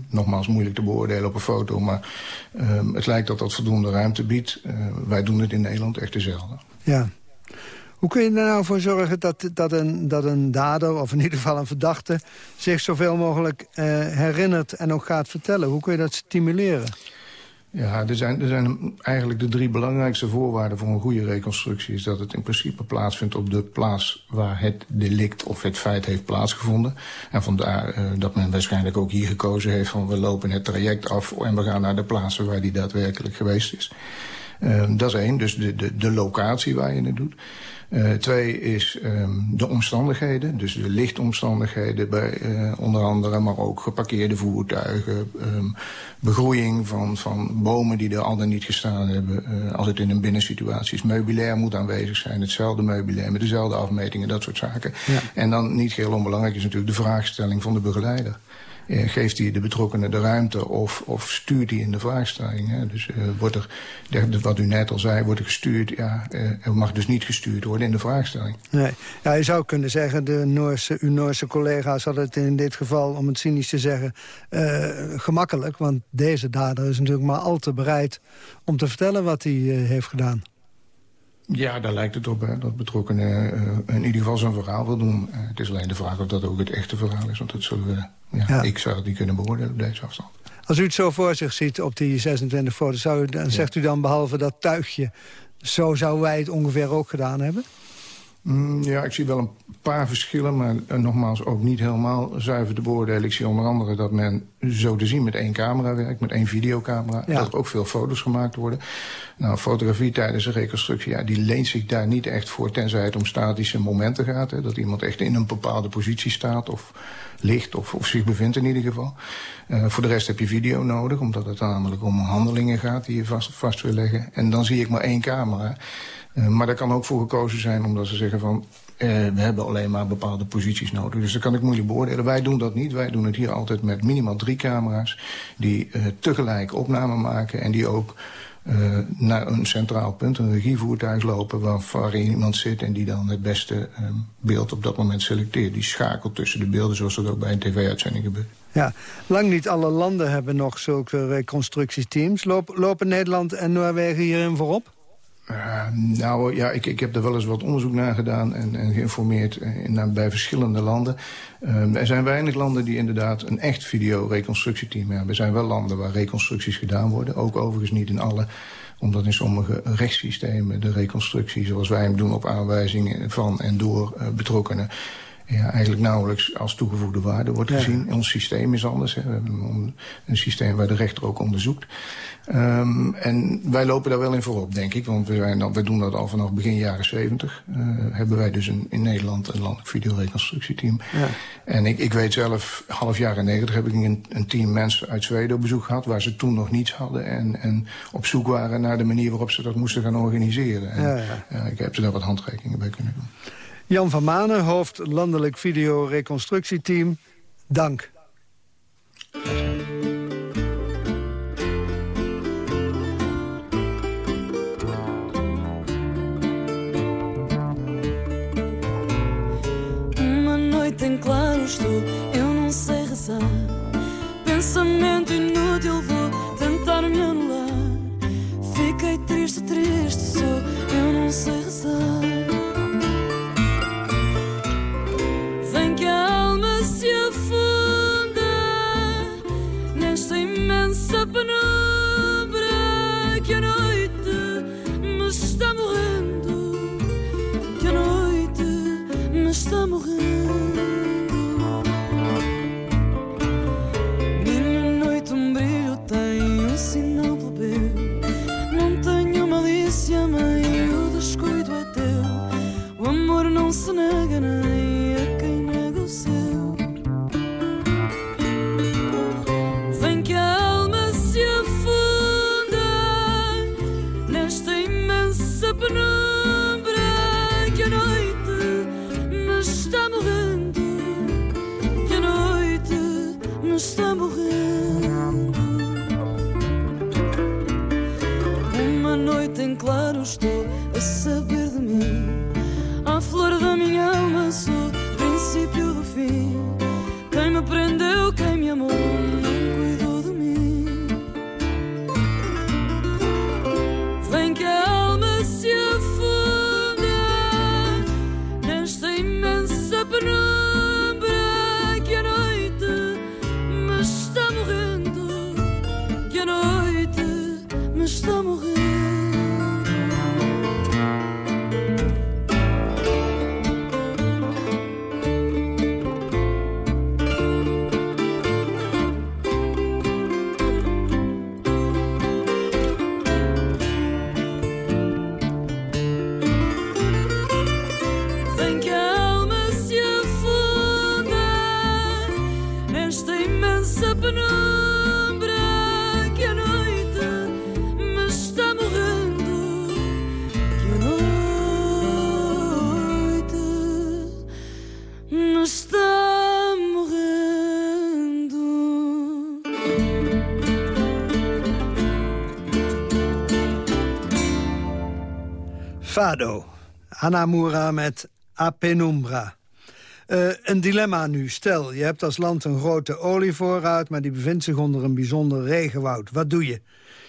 Nogmaals, moeilijk te beoordelen op een foto, maar uh, het lijkt dat dat voldoende ruimte biedt. Uh, wij doen het in Nederland echt dezelfde. Ja. Hoe kun je er nou voor zorgen dat, dat, een, dat een dader, of in ieder geval een verdachte... zich zoveel mogelijk uh, herinnert en ook gaat vertellen? Hoe kun je dat stimuleren? Ja, er zijn, er zijn eigenlijk de drie belangrijkste voorwaarden voor een goede reconstructie. Is dat het in principe plaatsvindt op de plaats waar het delict of het feit heeft plaatsgevonden. En vandaar uh, dat men waarschijnlijk ook hier gekozen heeft van we lopen het traject af en we gaan naar de plaatsen waar die daadwerkelijk geweest is. Uh, dat is één, dus de, de, de locatie waar je het doet. Uh, twee is um, de omstandigheden, dus de lichtomstandigheden bij uh, onder andere, maar ook geparkeerde voertuigen, um, begroeiing van, van bomen die er al dan niet gestaan hebben. Uh, als het in een binnensituatie is, meubilair moet aanwezig zijn, hetzelfde meubilair met dezelfde afmetingen, dat soort zaken. Ja. En dan niet heel onbelangrijk is natuurlijk de vraagstelling van de begeleider. Eh, geeft hij de betrokkenen de ruimte of, of stuurt hij in de vraagstelling. Hè? Dus uh, wordt er, wat u net al zei, wordt er gestuurd. Ja, uh, er mag dus niet gestuurd worden in de vraagstelling. Nee. Ja, je zou kunnen zeggen, de Noorse, uw Noorse collega's hadden het in dit geval, om het cynisch te zeggen, gemakkelijk. Want deze dader is natuurlijk maar al te bereid om te vertellen wat hij heeft gedaan. Ja, daar lijkt het op hè, dat betrokkenen uh, in ieder geval zijn verhaal wil doen. Uh, het is alleen de vraag of dat ook het echte verhaal is. Want dat zullen we, ja, ik zou het niet kunnen beoordelen op deze afstand. Als u het zo voor zich ziet op die 26 foto's... Zou u, dan zegt u dan behalve dat tuigje... zo zouden wij het ongeveer ook gedaan hebben? Mm, ja, ik zie wel een paar verschillen, maar uh, nogmaals ook niet helemaal zuiver te beoordelen. Ik zie onder andere dat men zo te zien met één camera werkt, met één videocamera. Dat er ook veel foto's gemaakt worden. Nou, fotografie tijdens een reconstructie, ja, die leent zich daar niet echt voor... tenzij het om statische momenten gaat. Hè, dat iemand echt in een bepaalde positie staat of ligt of, of zich bevindt in ieder geval. Uh, voor de rest heb je video nodig, omdat het namelijk om handelingen gaat... die je vast, vast wil leggen. En dan zie ik maar één camera... Uh, maar daar kan ook voor gekozen zijn omdat ze zeggen van... Uh, we hebben alleen maar bepaalde posities nodig. Dus dat kan ik moeilijk beoordelen. Wij doen dat niet. Wij doen het hier altijd met minimaal drie camera's... die uh, tegelijk opname maken en die ook naar een centraal punt, een regievoertuig lopen... waar, iemand zit en die dan het beste beeld op dat moment selecteert. Die schakelt tussen de beelden zoals dat ook bij een tv-uitzending gebeurt. Ja, lang niet alle landen hebben nog zulke reconstructieteams. lopen Nederland en Noorwegen hierin voorop? Uh, nou ja, ik, ik heb er wel eens wat onderzoek naar gedaan en, en geïnformeerd in, naar, bij verschillende landen. Uh, er zijn weinig landen die inderdaad een echt videoreconstructieteam hebben. Er zijn wel landen waar reconstructies gedaan worden. Ook overigens niet in alle, omdat in sommige rechtssystemen de reconstructie zoals wij hem doen op aanwijzing van en door uh, betrokkenen ja, eigenlijk nauwelijks als toegevoegde waarde wordt gezien. Ons systeem is anders. Hè. We hebben een systeem waar de rechter ook onderzoekt. Um, en wij lopen daar wel in voorop, denk ik. Want we, zijn, we doen dat al vanaf begin jaren 70. Uh, hebben wij dus een, in Nederland een landelijk videoreconstructieteam. Ja. En ik, ik weet zelf, half jaren 90 heb ik een, een team mensen uit Zweden op bezoek gehad... waar ze toen nog niets hadden en, en op zoek waren naar de manier waarop ze dat moesten gaan organiseren. En, ja, ik heb ze daar wat handrekeningen bij kunnen doen. Jan van Manen, hoofd Landelijk Videoreconstructieteam. Dank. Uma noite em claro estou, eu não sei rezar. Pensamento Fado. Anamura met A Penumbra. Uh, een dilemma nu. Stel, je hebt als land een grote olievoorraad... maar die bevindt zich onder een bijzonder regenwoud. Wat doe je?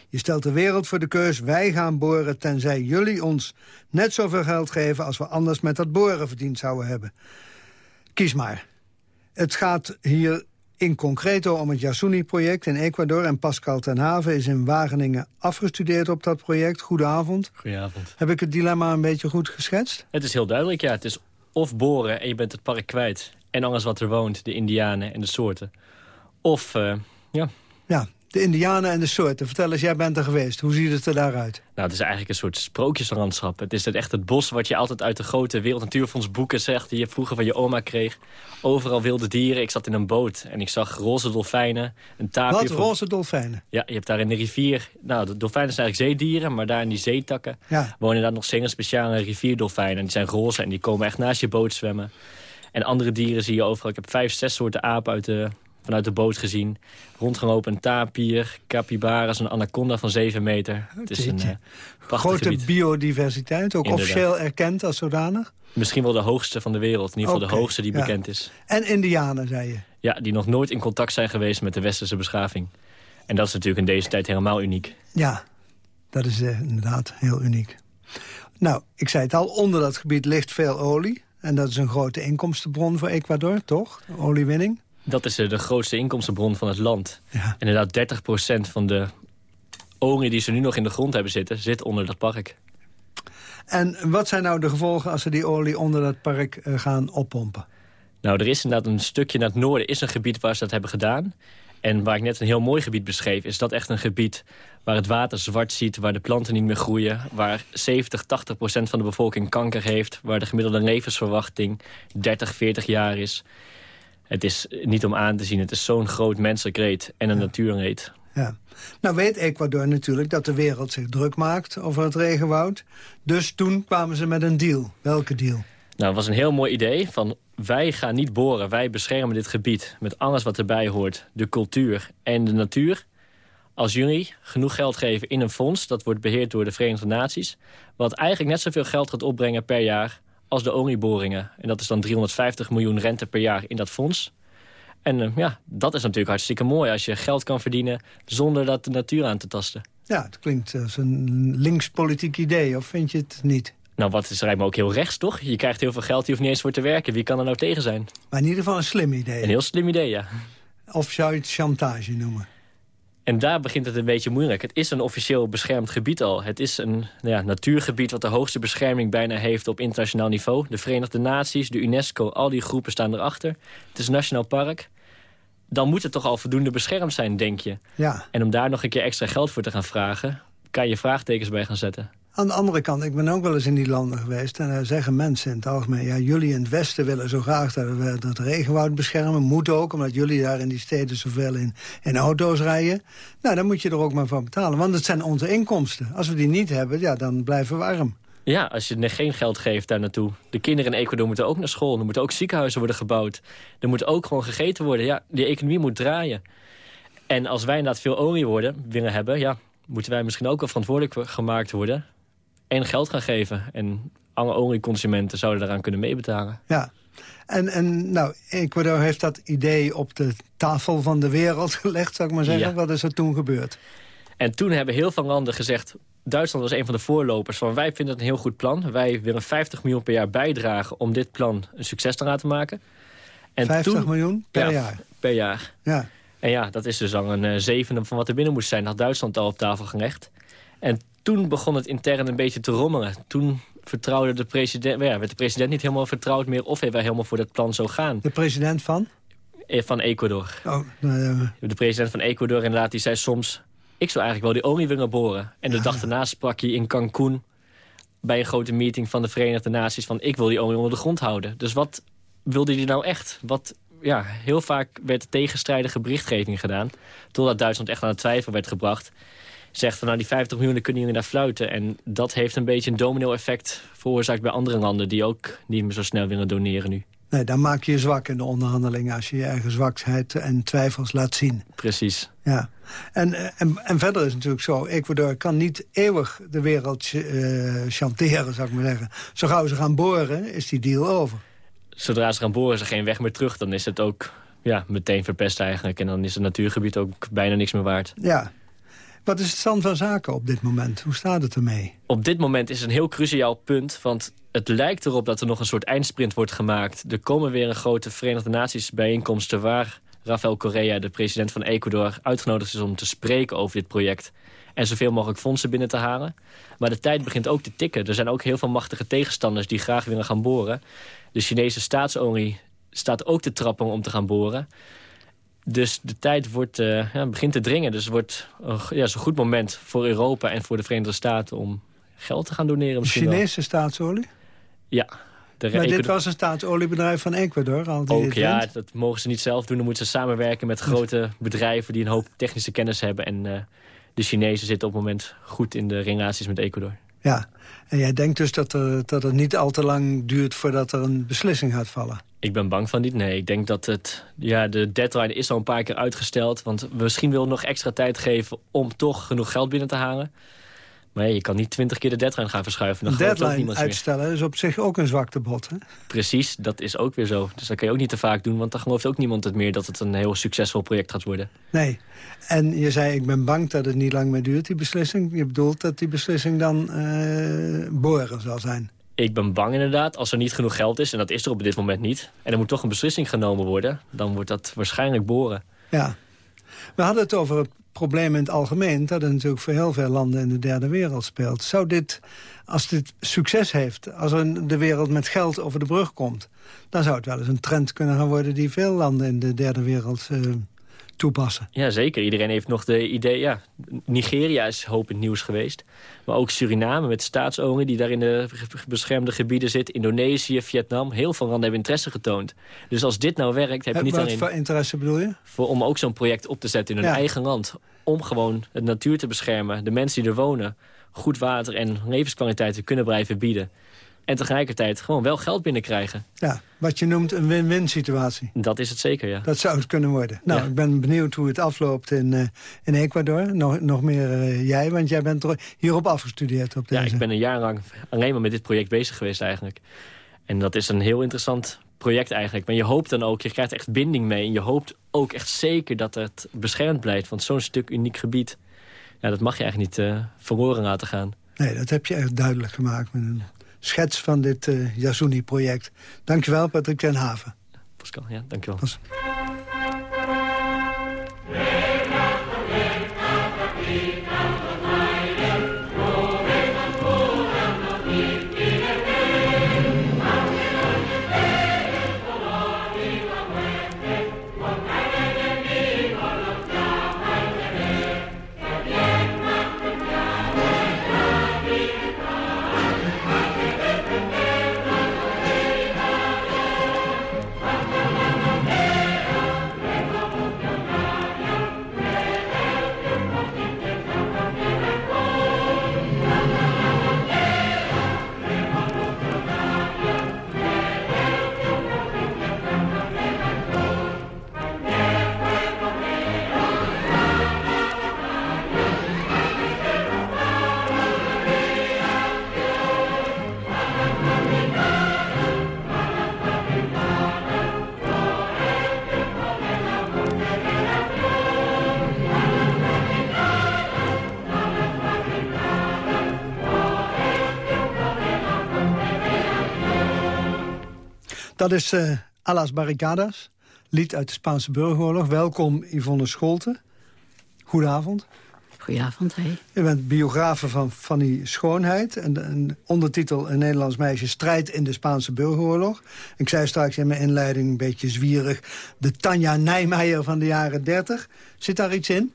Je stelt de wereld voor de keus, wij gaan boren... tenzij jullie ons net zoveel geld geven... als we anders met dat boren verdiend zouden hebben. Kies maar. Het gaat hier in concreto om het Yasuni-project in Ecuador... en Pascal ten Haven is in Wageningen afgestudeerd op dat project. Goedenavond. Goedenavond. Heb ik het dilemma een beetje goed geschetst? Het is heel duidelijk, ja. Het is of boren en je bent het park kwijt... en alles wat er woont, de indianen en de soorten. Of, uh, ja... Ja, de indianen en de soorten. Vertel eens, jij bent er geweest. Hoe ziet het er daaruit? Nou, het is eigenlijk een soort sprookjeslandschap. Het is het echt het bos wat je altijd uit de grote Wereld Natuurfonds boeken zegt... die je vroeger van je oma kreeg. Overal wilde dieren. Ik zat in een boot en ik zag roze dolfijnen. Een tapir wat, roze dolfijnen? Ja, je hebt daar in de rivier... Nou, de dolfijnen zijn eigenlijk zeedieren, maar daar in die zeetakken... Ja. wonen daar nog zeer speciale rivierdolfijnen. Die zijn roze en die komen echt naast je boot zwemmen. En andere dieren zie je overal. Ik heb vijf, zes soorten apen uit de vanuit de boot gezien. Rondgelopen een tapier, capybaras, een anaconda van 7 meter. Het is een uh, Grote biodiversiteit, ook officieel erkend als zodanig? Misschien wel de hoogste van de wereld. In ieder geval de hoogste die bekend is. En indianen, zei je? Ja, die nog nooit in contact zijn geweest met de westerse beschaving. En dat is natuurlijk in deze tijd helemaal uniek. Ja, dat is uh, inderdaad heel uniek. Nou, ik zei het al, onder dat gebied ligt veel olie. En dat is een grote inkomstenbron voor Ecuador, toch? Oliewinning. Dat is de grootste inkomstenbron van het land. Ja. Inderdaad, 30% van de olie die ze nu nog in de grond hebben zitten... zit onder dat park. En wat zijn nou de gevolgen als ze die olie onder dat park eh, gaan oppompen? Nou, er is inderdaad een stukje naar het noorden... is een gebied waar ze dat hebben gedaan. En waar ik net een heel mooi gebied beschreef... is dat echt een gebied waar het water zwart ziet... waar de planten niet meer groeien... waar 70, 80 procent van de bevolking kanker heeft... waar de gemiddelde levensverwachting 30, 40 jaar is het is niet om aan te zien. Het is zo'n groot menselijk reet en een ja. natuurreet. Ja. Nou weet Ecuador natuurlijk dat de wereld zich druk maakt over het regenwoud. Dus toen kwamen ze met een deal. Welke deal? Nou, het was een heel mooi idee van wij gaan niet boren. Wij beschermen dit gebied met alles wat erbij hoort. De cultuur en de natuur. Als jullie genoeg geld geven in een fonds... dat wordt beheerd door de Verenigde Naties... wat eigenlijk net zoveel geld gaat opbrengen per jaar als de olieboringen. En dat is dan 350 miljoen rente per jaar in dat fonds. En uh, ja, dat is natuurlijk hartstikke mooi als je geld kan verdienen... zonder dat de natuur aan te tasten. Ja, het klinkt als een linkspolitiek idee, of vind je het niet? Nou, wat is rijdt me ook heel rechts, toch? Je krijgt heel veel geld, je hoeft niet eens voor te werken. Wie kan er nou tegen zijn? Maar in ieder geval een slim idee. Een heel slim idee, ja. Of zou je het chantage noemen? En daar begint het een beetje moeilijk. Het is een officieel beschermd gebied al. Het is een nou ja, natuurgebied wat de hoogste bescherming bijna heeft op internationaal niveau. De Verenigde Naties, de UNESCO, al die groepen staan erachter. Het is een nationaal park. Dan moet het toch al voldoende beschermd zijn, denk je. Ja. En om daar nog een keer extra geld voor te gaan vragen... kan je vraagtekens bij gaan zetten. Aan de andere kant, ik ben ook wel eens in die landen geweest... en daar zeggen mensen in het algemeen... ja, jullie in het Westen willen zo graag dat we het regenwoud beschermen. Moet ook, omdat jullie daar in die steden zoveel in, in auto's rijden. Nou, dan moet je er ook maar van betalen. Want het zijn onze inkomsten. Als we die niet hebben, ja, dan blijven we warm. Ja, als je geen geld geeft daar naartoe. De kinderen in Ecuador moeten ook naar school. Er moeten ook ziekenhuizen worden gebouwd. Er moet ook gewoon gegeten worden. Ja, die economie moet draaien. En als wij inderdaad veel olie worden, willen hebben... ja, moeten wij misschien ook wel verantwoordelijk gemaakt worden en geld gaan geven. En alle olieconsumenten zouden daaraan kunnen meebetalen. Ja, en, en nou, Ecuador heeft dat idee op de tafel van de wereld gelegd, zou ik maar zeggen. Wat is er toen gebeurd? En toen hebben heel veel landen gezegd... Duitsland was een van de voorlopers van wij vinden het een heel goed plan. Wij willen 50 miljoen per jaar bijdragen om dit plan een succes te laten maken. En 50 miljoen per jaar? Per jaar. Ja. En ja, dat is dus al een uh, zevende van wat er binnen moest zijn. Had Duitsland al op tafel gelegd. En toen begon het intern een beetje te rommelen. Toen vertrouwde de president, ja, werd de president niet helemaal vertrouwd meer... of hij wel helemaal voor dat plan zou gaan. De president van? Eh, van Ecuador. Oh, nou De president van Ecuador inderdaad, die zei soms... ik zou eigenlijk wel die olie willen boren. En de dag daarna sprak hij in Cancún... bij een grote meeting van de Verenigde Naties... van ik wil die olie onder de grond houden. Dus wat wilde hij nou echt? Wat, ja, heel vaak werd tegenstrijdige berichtgeving gedaan... totdat Duitsland echt aan het twijfel werd gebracht zegt van nou die 50 miljoen kunnen jullie naar fluiten. En dat heeft een beetje een domino-effect veroorzaakt bij andere landen... die ook niet meer zo snel willen doneren nu. Nee, dan maak je je zwak in de onderhandelingen... als je je eigen zwakheid en twijfels laat zien. Precies. Ja. En, en, en verder is het natuurlijk zo... Ecuador kan niet eeuwig de wereld uh, chanteren, zou ik maar zeggen. Zo gauw ze gaan boren, is die deal over. Zodra ze gaan boren, is er geen weg meer terug. Dan is het ook ja, meteen verpest eigenlijk. En dan is het natuurgebied ook bijna niks meer waard. Ja. Wat is het stand van zaken op dit moment? Hoe staat het ermee? Op dit moment is een heel cruciaal punt. Want het lijkt erop dat er nog een soort eindsprint wordt gemaakt. Er komen weer een grote Verenigde Naties bijeenkomsten... waar Rafael Correa, de president van Ecuador, uitgenodigd is om te spreken over dit project. En zoveel mogelijk fondsen binnen te halen. Maar de tijd begint ook te tikken. Er zijn ook heel veel machtige tegenstanders die graag willen gaan boren. De Chinese staatsolie staat ook te trappen om te gaan boren. Dus de tijd wordt, uh, ja, begint te dringen. Dus het wordt uh, ja, zo'n goed moment voor Europa en voor de Verenigde Staten... om geld te gaan doneren. De Chinese staatsolie? Ja. Maar dit was een staatsoliebedrijf van Ecuador? Al die ook, ja, dat mogen ze niet zelf doen. Dan moeten ze samenwerken met grote bedrijven... die een hoop technische kennis hebben. En uh, de Chinezen zitten op het moment goed in de relaties met Ecuador. Ja, en jij denkt dus dat, er, dat het niet al te lang duurt... voordat er een beslissing gaat vallen? Ik ben bang van niet, nee. Ik denk dat het, ja, de deadline is al een paar keer uitgesteld. Want misschien wil nog extra tijd geven om toch genoeg geld binnen te halen. Maar je kan niet twintig keer de deadline gaan verschuiven. Dan deadline uitstellen meer. is op zich ook een zwaktebod, hè? Precies, dat is ook weer zo. Dus dat kan je ook niet te vaak doen, want dan gelooft ook niemand het meer... dat het een heel succesvol project gaat worden. Nee. En je zei, ik ben bang dat het niet lang meer duurt, die beslissing. Je bedoelt dat die beslissing dan uh, boren zal zijn? Ik ben bang inderdaad, als er niet genoeg geld is... en dat is er op dit moment niet... en er moet toch een beslissing genomen worden... dan wordt dat waarschijnlijk boren. Ja. We hadden het over het probleem in het algemeen... dat het natuurlijk voor heel veel landen in de derde wereld speelt. Zou dit, als dit succes heeft... als er de wereld met geld over de brug komt... dan zou het wel eens een trend kunnen gaan worden... die veel landen in de derde wereld uh, toepassen. Ja, zeker. Iedereen heeft nog de idee... Ja, Nigeria is hoop in nieuws geweest. Maar ook Suriname met staatsolie die daar in de beschermde gebieden zit. Indonesië, Vietnam. Heel veel landen hebben interesse getoond. Dus als dit nou werkt, heb je niet Wat alleen... voor interesse bedoel je? Voor, om ook zo'n project op te zetten in hun eigen land. Om gewoon de natuur te beschermen. De mensen die er wonen. Goed water en levenskwaliteit te kunnen blijven bieden. En tegelijkertijd gewoon wel geld binnenkrijgen. Ja, wat je noemt een win-win situatie. Dat is het zeker, ja. Dat zou het kunnen worden. Nou, ik ben benieuwd hoe het afloopt in, uh, in Ecuador. Nog, nog meer uh, jij, want jij bent hierop afgestudeerd. Op deze. Ja, ik ben een jaar lang alleen maar met dit project bezig geweest eigenlijk. En dat is een heel interessant project eigenlijk. Maar je hoopt dan ook, je krijgt echt binding mee. En je hoopt ook echt zeker dat het beschermd blijft. Want zo'n stuk uniek gebied, ja, dat mag je eigenlijk niet uh, verloren laten gaan. Nee, dat heb je echt duidelijk gemaakt met een schets van dit uh, Yasuni-project. Dankjewel, Patrick ten Haven. Pascal, ja, dankjewel. Pas. Dat is uh, Alas Barricadas, lied uit de Spaanse burgeroorlog. Welkom Yvonne Scholten. Goedenavond. Goedenavond, hey. Je bent biografe van Fanny Schoonheid. En de ondertitel Een Nederlands meisje strijd in de Spaanse burgeroorlog. Ik zei straks in mijn inleiding een beetje zwierig... de Tanja Nijmeijer van de jaren 30. Zit daar iets in?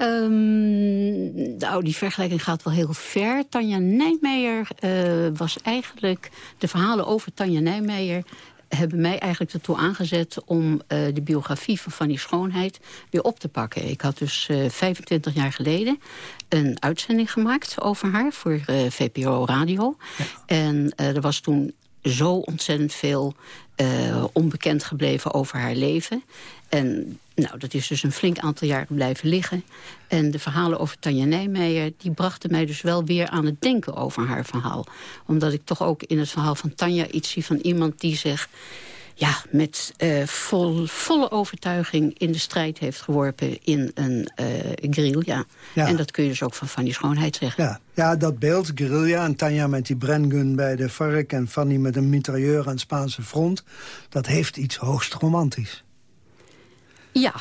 Um, nou, die vergelijking gaat wel heel ver. Tanja Nijmeijer uh, was eigenlijk... De verhalen over Tanja Nijmeijer hebben mij eigenlijk ertoe aangezet om uh, de biografie van Fanny Schoonheid weer op te pakken. Ik had dus uh, 25 jaar geleden een uitzending gemaakt over haar voor uh, VPRO Radio. Ja. En er was toen zo ontzettend veel onbekend gebleven over haar leven. En nou, dat is dus een flink aantal jaren blijven liggen. En de verhalen over Tanja Nijmeijer... die brachten mij dus wel weer aan het denken over haar verhaal. Omdat ik toch ook in het verhaal van Tanja iets zie van iemand die zich ja, met uh, vol, volle overtuiging in de strijd heeft geworpen in een uh, guerrilla. Ja. En dat kun je dus ook van Fanny Schoonheid zeggen. Ja, ja dat beeld, guerrilla en Tanja met die brengun bij de vark... en Fanny met een mitrailleur aan het Spaanse front... dat heeft iets hoogst romantisch. Ja,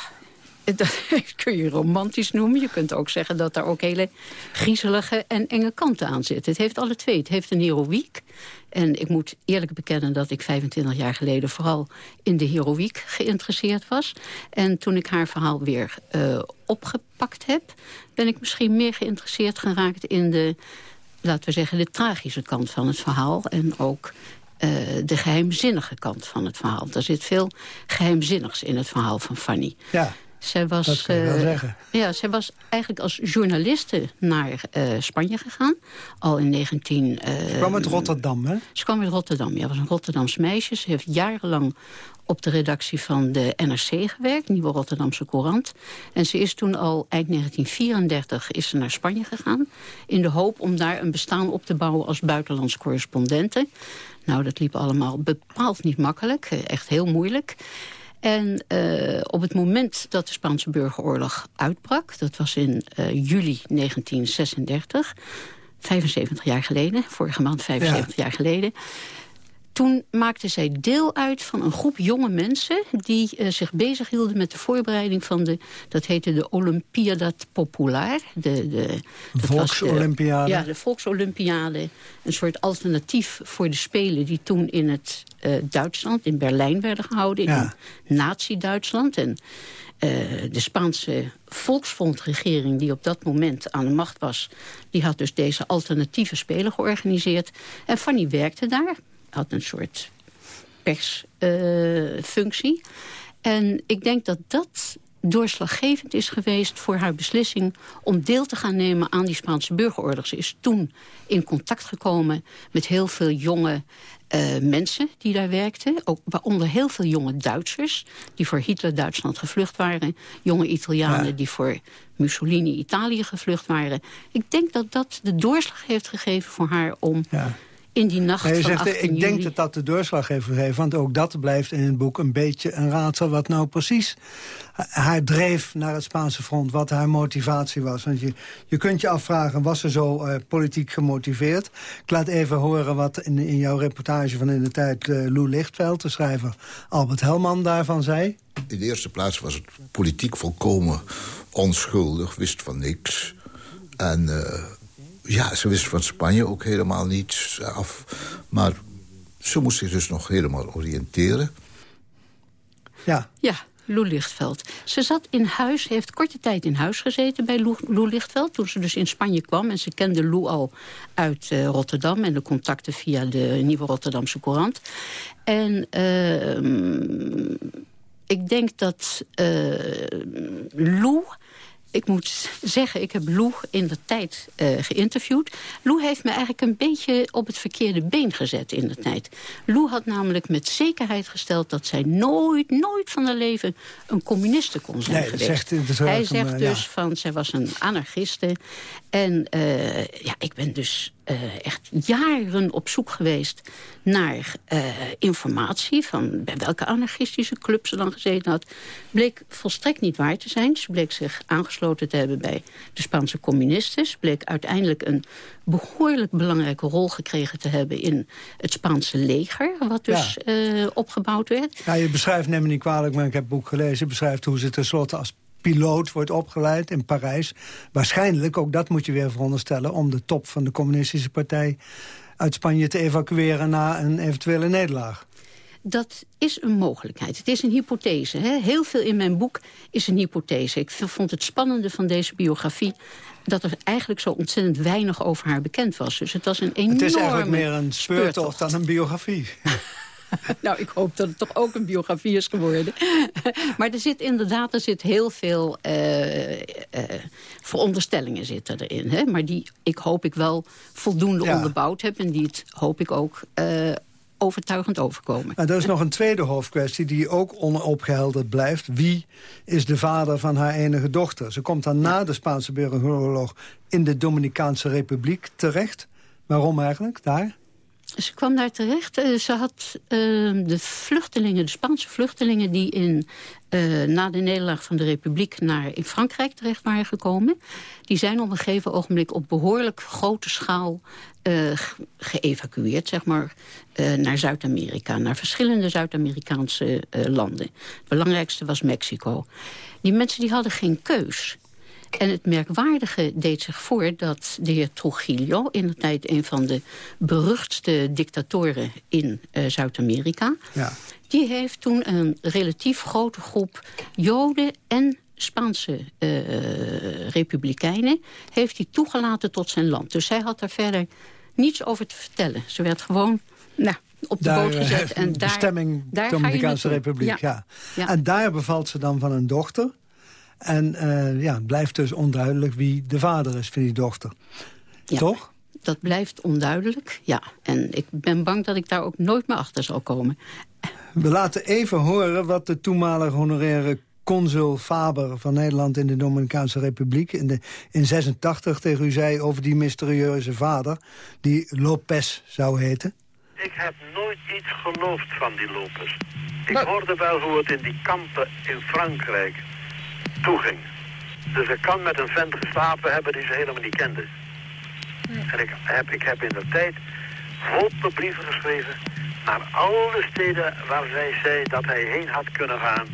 dat kun je romantisch noemen. Je kunt ook zeggen dat daar ook hele griezelige en enge kanten aan zitten. Het heeft alle twee. Het heeft een heroïek. En ik moet eerlijk bekennen dat ik 25 jaar geleden... vooral in de heroïek geïnteresseerd was. En toen ik haar verhaal weer uh, opgepakt heb... ben ik misschien meer geïnteresseerd geraakt in de... laten we zeggen, de tragische kant van het verhaal. En ook uh, de geheimzinnige kant van het verhaal. Er zit veel geheimzinnigs in het verhaal van Fanny. Ja. Zij was, dat je wel uh, zeggen. Ja, zij was eigenlijk als journaliste naar uh, Spanje gegaan. Al in 19... Uh, ze kwam uit Rotterdam, hè? Ze kwam uit Rotterdam, ja. was een Rotterdams meisje. Ze heeft jarenlang op de redactie van de NRC gewerkt, Nieuwe Rotterdamse Courant. En ze is toen al eind 1934 is ze naar Spanje gegaan... in de hoop om daar een bestaan op te bouwen als buitenlands correspondente. Nou, dat liep allemaal bepaald niet makkelijk, echt heel moeilijk. En uh, op het moment dat de Spaanse burgeroorlog uitbrak... dat was in uh, juli 1936, 75 jaar geleden... vorige maand 75 ja. jaar geleden... Toen maakte zij deel uit van een groep jonge mensen... die uh, zich bezighielden met de voorbereiding van de... dat heette de Olympiadat Popular. De, de, Volksolympiade. Ja, de Volksolympiade. Een soort alternatief voor de Spelen... die toen in het uh, Duitsland, in Berlijn werden gehouden. Ja. In Nazi-Duitsland. En uh, de Spaanse volksfrontregering die op dat moment aan de macht was... die had dus deze alternatieve Spelen georganiseerd. En Fanny werkte daar had een soort persfunctie. Uh, en ik denk dat dat doorslaggevend is geweest voor haar beslissing... om deel te gaan nemen aan die Spaanse burgeroorlog. Ze is toen in contact gekomen met heel veel jonge uh, mensen die daar werkten. Ook waaronder heel veel jonge Duitsers die voor Hitler-Duitsland gevlucht waren. Jonge Italianen ja. die voor Mussolini-Italië gevlucht waren. Ik denk dat dat de doorslag heeft gegeven voor haar om... Ja in die nacht je van zegt, 18 Ik juli. denk dat dat de doorslag heeft gegeven. Want ook dat blijft in het boek een beetje een raadsel... wat nou precies haar dreef naar het Spaanse front. Wat haar motivatie was. Want je, je kunt je afvragen, was ze zo uh, politiek gemotiveerd? Ik laat even horen wat in, in jouw reportage van in de tijd... Uh, Lou Lichtveld, de schrijver Albert Helman, daarvan zei. In de eerste plaats was het politiek volkomen onschuldig. Wist van niks. En... Uh, ja, ze wist van Spanje ook helemaal niets af. Maar ze moest zich dus nog helemaal oriënteren. Ja. Ja, Lou Lichtveld. Ze zat in huis, heeft korte tijd in huis gezeten bij Lou, Lou Lichtveld... toen ze dus in Spanje kwam. En ze kende Lou al uit uh, Rotterdam... en de contacten via de Nieuwe Rotterdamse Courant. En uh, ik denk dat uh, Lou ik moet zeggen, ik heb Lou in de tijd uh, geïnterviewd. Lou heeft me eigenlijk een beetje op het verkeerde been gezet in de tijd. Lou had namelijk met zekerheid gesteld dat zij nooit, nooit van haar leven een communiste kon zijn nee, geweest. Zegt, Hij zegt hem, dus ja. van, zij was een anarchiste. En uh, ja, ik ben dus uh, echt jaren op zoek geweest naar uh, informatie... van bij welke anarchistische club ze dan gezeten had. Bleek volstrekt niet waar te zijn. Ze bleek zich aangesloten te hebben bij de Spaanse communisten. Ze bleek uiteindelijk een behoorlijk belangrijke rol gekregen te hebben... in het Spaanse leger, wat dus ja. opgebouwd werd. Ja, je beschrijft, neem me niet kwalijk, maar ik heb het boek gelezen... je beschrijft hoe ze tenslotte als piloot wordt opgeleid in Parijs. Waarschijnlijk, ook dat moet je weer veronderstellen... om de top van de communistische partij uit Spanje te evacueren... na een eventuele nederlaag. Dat is een mogelijkheid. Het is een hypothese. Hè? Heel veel in mijn boek is een hypothese. Ik vond het spannende van deze biografie dat er eigenlijk zo ontzettend weinig over haar bekend was. Dus het was een enorme Het is eigenlijk meer een speurtocht dan een biografie. nou, ik hoop dat het toch ook een biografie is geworden. maar er zit inderdaad er zit heel veel uh, uh, veronderstellingen zitten erin. Hè? Maar die ik hoop ik wel voldoende ja. onderbouwd heb. En die het hoop ik ook uh, overtuigend overkomen. Maar er is nog een tweede hoofdkwestie die ook onopgehelderd blijft. Wie is de vader van haar enige dochter? Ze komt dan na de Spaanse burgeroorlog in de Dominicaanse Republiek terecht. Waarom eigenlijk, daar? Ze kwam daar terecht. Uh, ze had uh, de vluchtelingen, de Spaanse vluchtelingen... die in, uh, na de nederlaag van de Republiek naar in Frankrijk terecht waren gekomen... die zijn op een gegeven ogenblik op behoorlijk grote schaal geëvacueerd... zeg maar, naar Zuid-Amerika, naar verschillende Zuid-Amerikaanse landen. Het belangrijkste was Mexico. Die mensen die hadden geen keus. En het merkwaardige deed zich voor dat de heer Trujillo... in de tijd een van de beruchtste dictatoren in uh, Zuid-Amerika... Ja. die heeft toen een relatief grote groep Joden en Spaanse uh, republikeinen... heeft hij toegelaten tot zijn land. Dus zij had daar verder niets over te vertellen. Ze werd gewoon nou, op de daar, boot gezet. En daar, bestemming daar Dominicaanse Republiek, ja. ja. En daar bevalt ze dan van een dochter... En uh, ja, het blijft dus onduidelijk wie de vader is van die dochter. Ja, Toch? Dat blijft onduidelijk, ja. En ik ben bang dat ik daar ook nooit meer achter zal komen. We laten even horen wat de toenmalige honoraire consul Faber van Nederland in de Dominicaanse Republiek in, de, in 86 tegen u zei over die mysterieuze vader, die Lopez zou heten. Ik heb nooit iets geloofd van die Lopez. Ik hoorde wel hoe het in die kampen in Frankrijk toeging. Dus ik kan met een vent geslapen hebben die ze helemaal niet kende. En ik heb, ik heb in de tijd hopen brieven geschreven naar alle steden waar zij zei dat hij heen had kunnen gaan.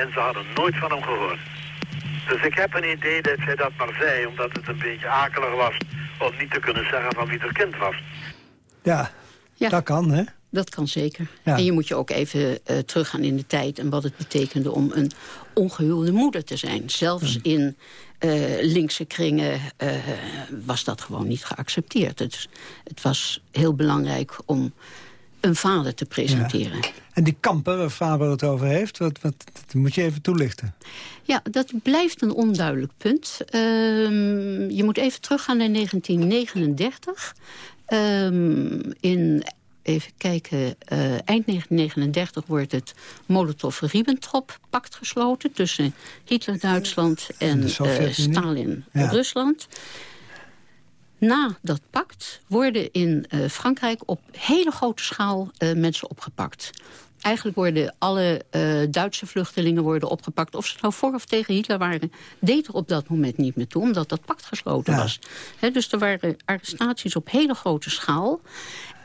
En ze hadden nooit van hem gehoord. Dus ik heb een idee dat zij dat maar zei, omdat het een beetje akelig was om niet te kunnen zeggen van wie het kind was. Ja, ja. dat kan, hè? Dat kan zeker. Ja. En je moet je ook even uh, teruggaan in de tijd... en wat het betekende om een ongehuwde moeder te zijn. Zelfs in uh, linkse kringen uh, was dat gewoon niet geaccepteerd. Het, het, was heel belangrijk om een vader te presenteren. Ja. En die kampen waar Faber het over heeft, wat, wat, dat moet je even toelichten. Ja, dat blijft een onduidelijk punt. Um, je moet even teruggaan naar 1939. Um, in even kijken, uh, eind 1939 wordt het Molotov-Ribbentrop-pact gesloten... tussen Hitler-Duitsland en uh, Stalin-Rusland. Na dat pact worden in uh, Frankrijk op hele grote schaal mensen opgepakt eigenlijk worden alle uh, Duitse vluchtelingen worden opgepakt. Of ze nou voor of tegen Hitler waren, deed er op dat moment niet meer toe. Omdat dat pact gesloten ja. was. He, dus er waren arrestaties op hele grote schaal.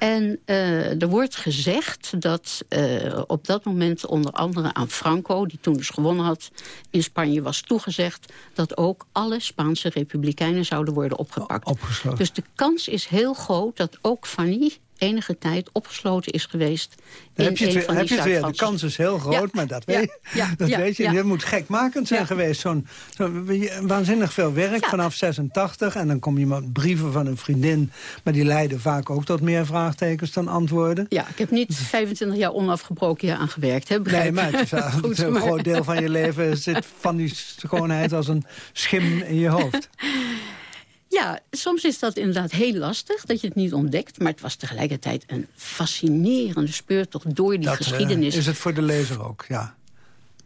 En uh, er wordt gezegd dat uh, op dat moment onder andere aan Franco... die toen dus gewonnen had in Spanje, was toegezegd... dat ook alle Spaanse republikeinen zouden worden opgepakt. Opgesloten. Dus de kans is heel groot dat ook Fanny enige tijd opgesloten is geweest in heb je een het, van heb die je het weer. De kans is heel groot, Ja. maar dat Ja. weet, Ja. dat weet je. Het moet gekmakend zijn geweest. Zo'n zo, waanzinnig veel werk vanaf 86. En dan kom je met brieven van een vriendin. Maar die leiden vaak ook tot meer vraagtekens dan antwoorden. Ja, ik heb niet 25 jaar onafgebroken hier aan gewerkt. Hè, Nee, maar het is Goed, een maar- groot deel van je leven zit van die schoonheid als een schim in je hoofd. Ja, soms is dat inderdaad heel lastig, dat je het niet ontdekt. Maar het was tegelijkertijd een fascinerende speurtocht door die Dat eh, geschiedenis. is het voor de lezer ook, ja.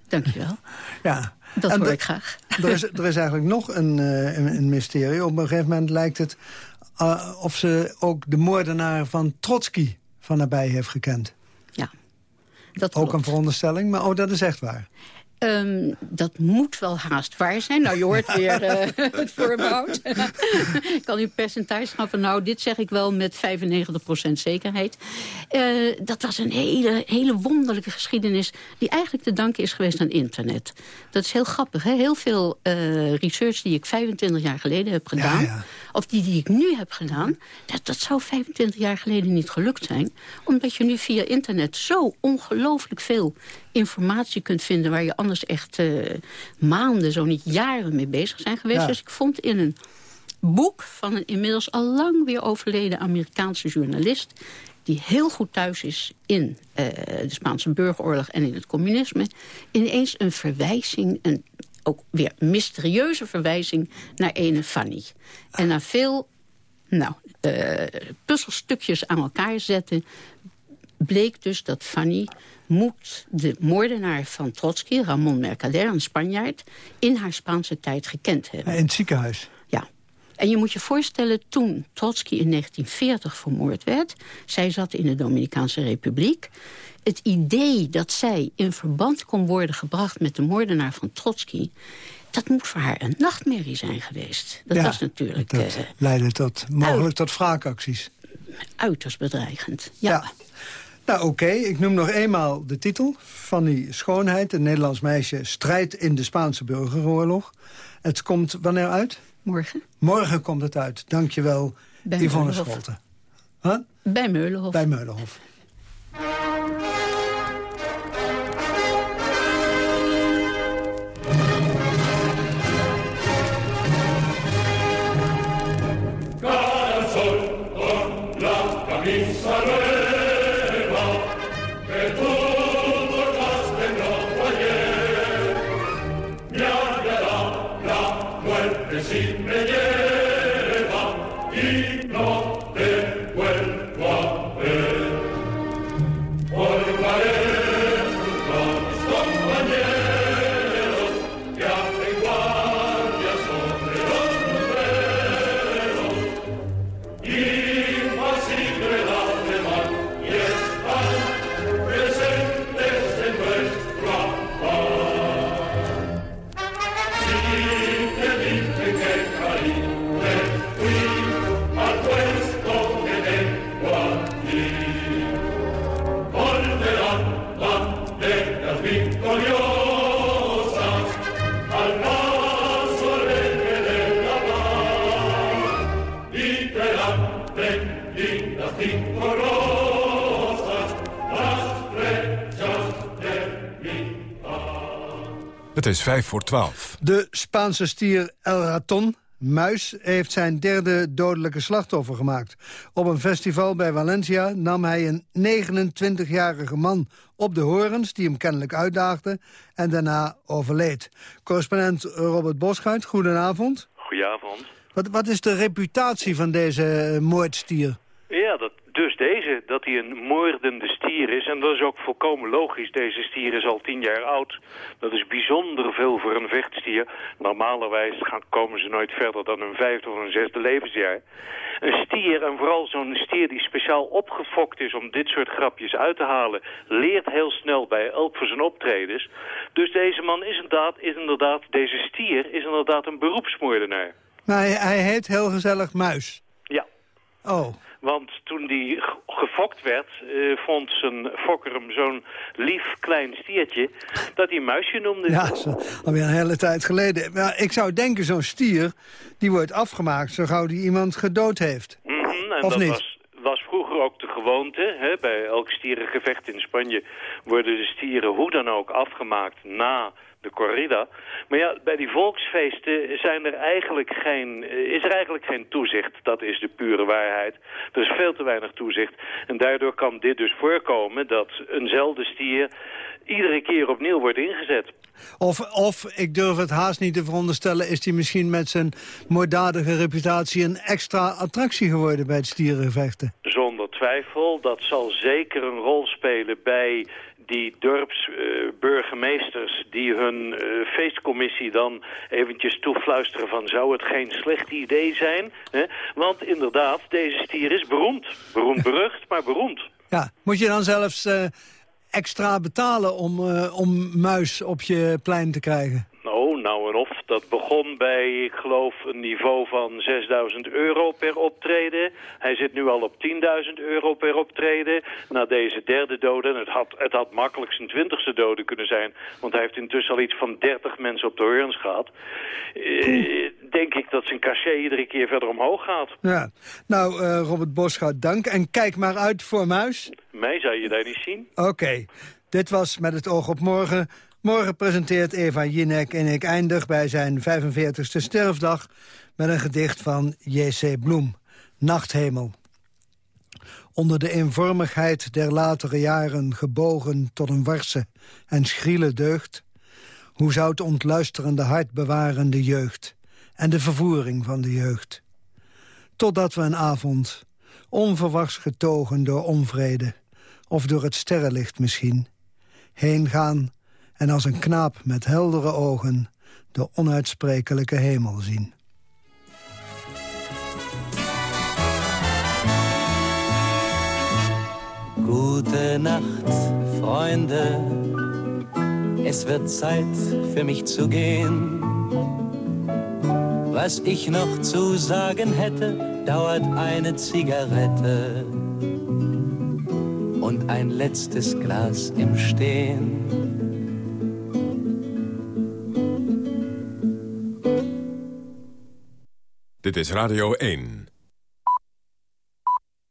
Dankjewel. ja. Dat En hoor ik graag. Er is, er is eigenlijk nog een, eh, een, een mysterie. Op een gegeven moment lijkt het uh, of ze ook de moordenaar van Trotsky van nabij heeft gekend. Ja, dat Ook klopt. een veronderstelling, maar oh, dat is echt waar. Ehm, dat moet wel haast waar zijn. Nou, je hoort weer eh, het voorbehoud. ik kan u percentage van, nou, dit zeg ik wel met 95% zekerheid. Eh, dat was een hele, hele wonderlijke geschiedenis... die eigenlijk te danken is geweest aan internet. Dat is heel grappig, hè? Heel veel eh, research die ik 25 jaar geleden heb gedaan... of die die ik nu heb gedaan... Dat, dat zou 25 jaar geleden niet gelukt zijn. Omdat je nu via internet zo ongelooflijk veel informatie kunt vinden... waar je anders echt eh, maanden, zo niet jaren mee bezig zijn geweest. Ja. Dus ik vond in een boek van een inmiddels al lang weer overleden Amerikaanse journalist... die heel goed thuis is in eh, de Spaanse burgeroorlog en in het communisme... ineens een verwijzing, een ook weer mysterieuze verwijzing naar ene Fanny. En na veel nou, eh, puzzelstukjes aan elkaar zetten bleek dus dat Fanny moet de moordenaar van Trotsky, Ramon Mercader, een Spanjaard... in haar Spaanse tijd gekend hebben. In het ziekenhuis? Ja. En je moet je voorstellen, toen Trotsky in 1940 vermoord werd... zij zat in de Dominicaanse Republiek... het idee dat zij in verband kon worden gebracht met de moordenaar van Trotsky... dat moet voor haar een nachtmerrie zijn geweest. Dat Ja, was natuurlijk Dat eh, leidde tot, mogelijk tot wraakacties. uiterst bedreigend. Ja. Nou, oké. Ik noem nog eenmaal de titel. Fanny Schoonheid, een Nederlands meisje... strijdt in de Spaanse burgeroorlog. Het komt wanneer uit? Morgen. Morgen komt het uit. Dankjewel, Bij Yvonne Meulenhof. Scholten. Huh? Bij Meulenhof. Bij Meulenhof. Het is vijf voor twaalf. De Spaanse stier El Raton, Muis, heeft zijn derde dodelijke slachtoffer gemaakt. Op een festival bij Valencia nam hij een 29-jarige man op de horens... die hem kennelijk uitdaagde en daarna overleed. Correspondent Robert Boschuit, goedenavond. Goedenavond. Wat, wat is de reputatie van deze eh, moordstier? Ja, dat, dus deze, dat hij een moordende stier is. En dat is ook volkomen logisch. Deze stier is al tien jaar oud. Dat is bijzonder veel voor een vechtstier. Normalerwijs gaan, komen ze nooit verder dan een vijfde of een zesde levensjaar. Een stier, en vooral zo'n stier die speciaal opgefokt is om dit soort grapjes uit te halen... leert heel snel bij elk van zijn optredens. Dus deze man is inderdaad, is inderdaad deze stier is inderdaad een beroepsmoordenaar. Maar hij, hij heet heel gezellig Muis. Ja. Oh, Want toen die gefokt werd, eh, vond zijn fokker hem zo'n lief klein stiertje... dat hij muisje noemde. ja, alweer een hele tijd geleden. Maar ik zou denken, zo'n stier, die wordt afgemaakt... zo gauw die iemand gedood heeft. Mhm, en Of dat niet? Was, was vroeger ook de gewoonte. Hè? Bij elk stierengevecht in Spanje worden de stieren hoe dan ook afgemaakt na de corrida. Maar ja, bij die volksfeesten zijn er eigenlijk geen, eh, is er eigenlijk geen toezicht. Dat is de pure waarheid. Er is veel te weinig toezicht. En daardoor kan dit dus voorkomen dat eenzelfde stier iedere keer opnieuw wordt ingezet. Of, of, ik durf het haast niet te veronderstellen... is hij misschien met zijn moorddadige reputatie... een extra attractie geworden bij het stierenvechten. Zonder twijfel. Dat zal zeker een rol spelen bij die dorpsburgemeesters... die hun eh, feestcommissie dan eventjes toefluisteren van... zou het geen slecht idee zijn? Hè? Want inderdaad, deze stier is beroemd. Beroemd berucht, maar beroemd. Ja, moet je dan zelfs eh, extra betalen om, eh, om muis op je plein te krijgen? Nou, nou en of. Dat begon bij, ik geloof, een niveau van 6000 euro per optreden. Hij zit nu al op 10.000 euro per optreden. Na deze derde dode, en het had, het had makkelijk zijn twintigste dode kunnen zijn... want hij heeft intussen al iets van 30 mensen op de horens gehad... Eh, denk ik dat zijn cachet iedere keer verder omhoog gaat. Ja. Nou, eh, Robert Boschhout, dank. En kijk maar uit voor muis. Mij zou je daar niet zien. Oké, dit was Met het oog op morgen. Morgen presenteert Eva Jinek en ik eindig bij zijn 45ste sterfdag... met een gedicht van J.C. Bloem, Nachthemel. Onder de eenvormigheid der latere jaren gebogen tot een warse en schriele deugd... hoe zou het ontluisterende hart bewaren de jeugd... en de vervoering van de jeugd. Totdat we een avond, onverwachts getogen door onvrede... Of door het sterrenlicht misschien. Heen gaan en als een knaap met heldere ogen... de onuitsprekelijke hemel zien. Gute Nacht, Freunde. Es wird Zeit für mich zu gehen. Was ich noch zu sagen hätte, dauert eine Zigarette und ein letztes Glas im Stehen. Dit is Radio 1.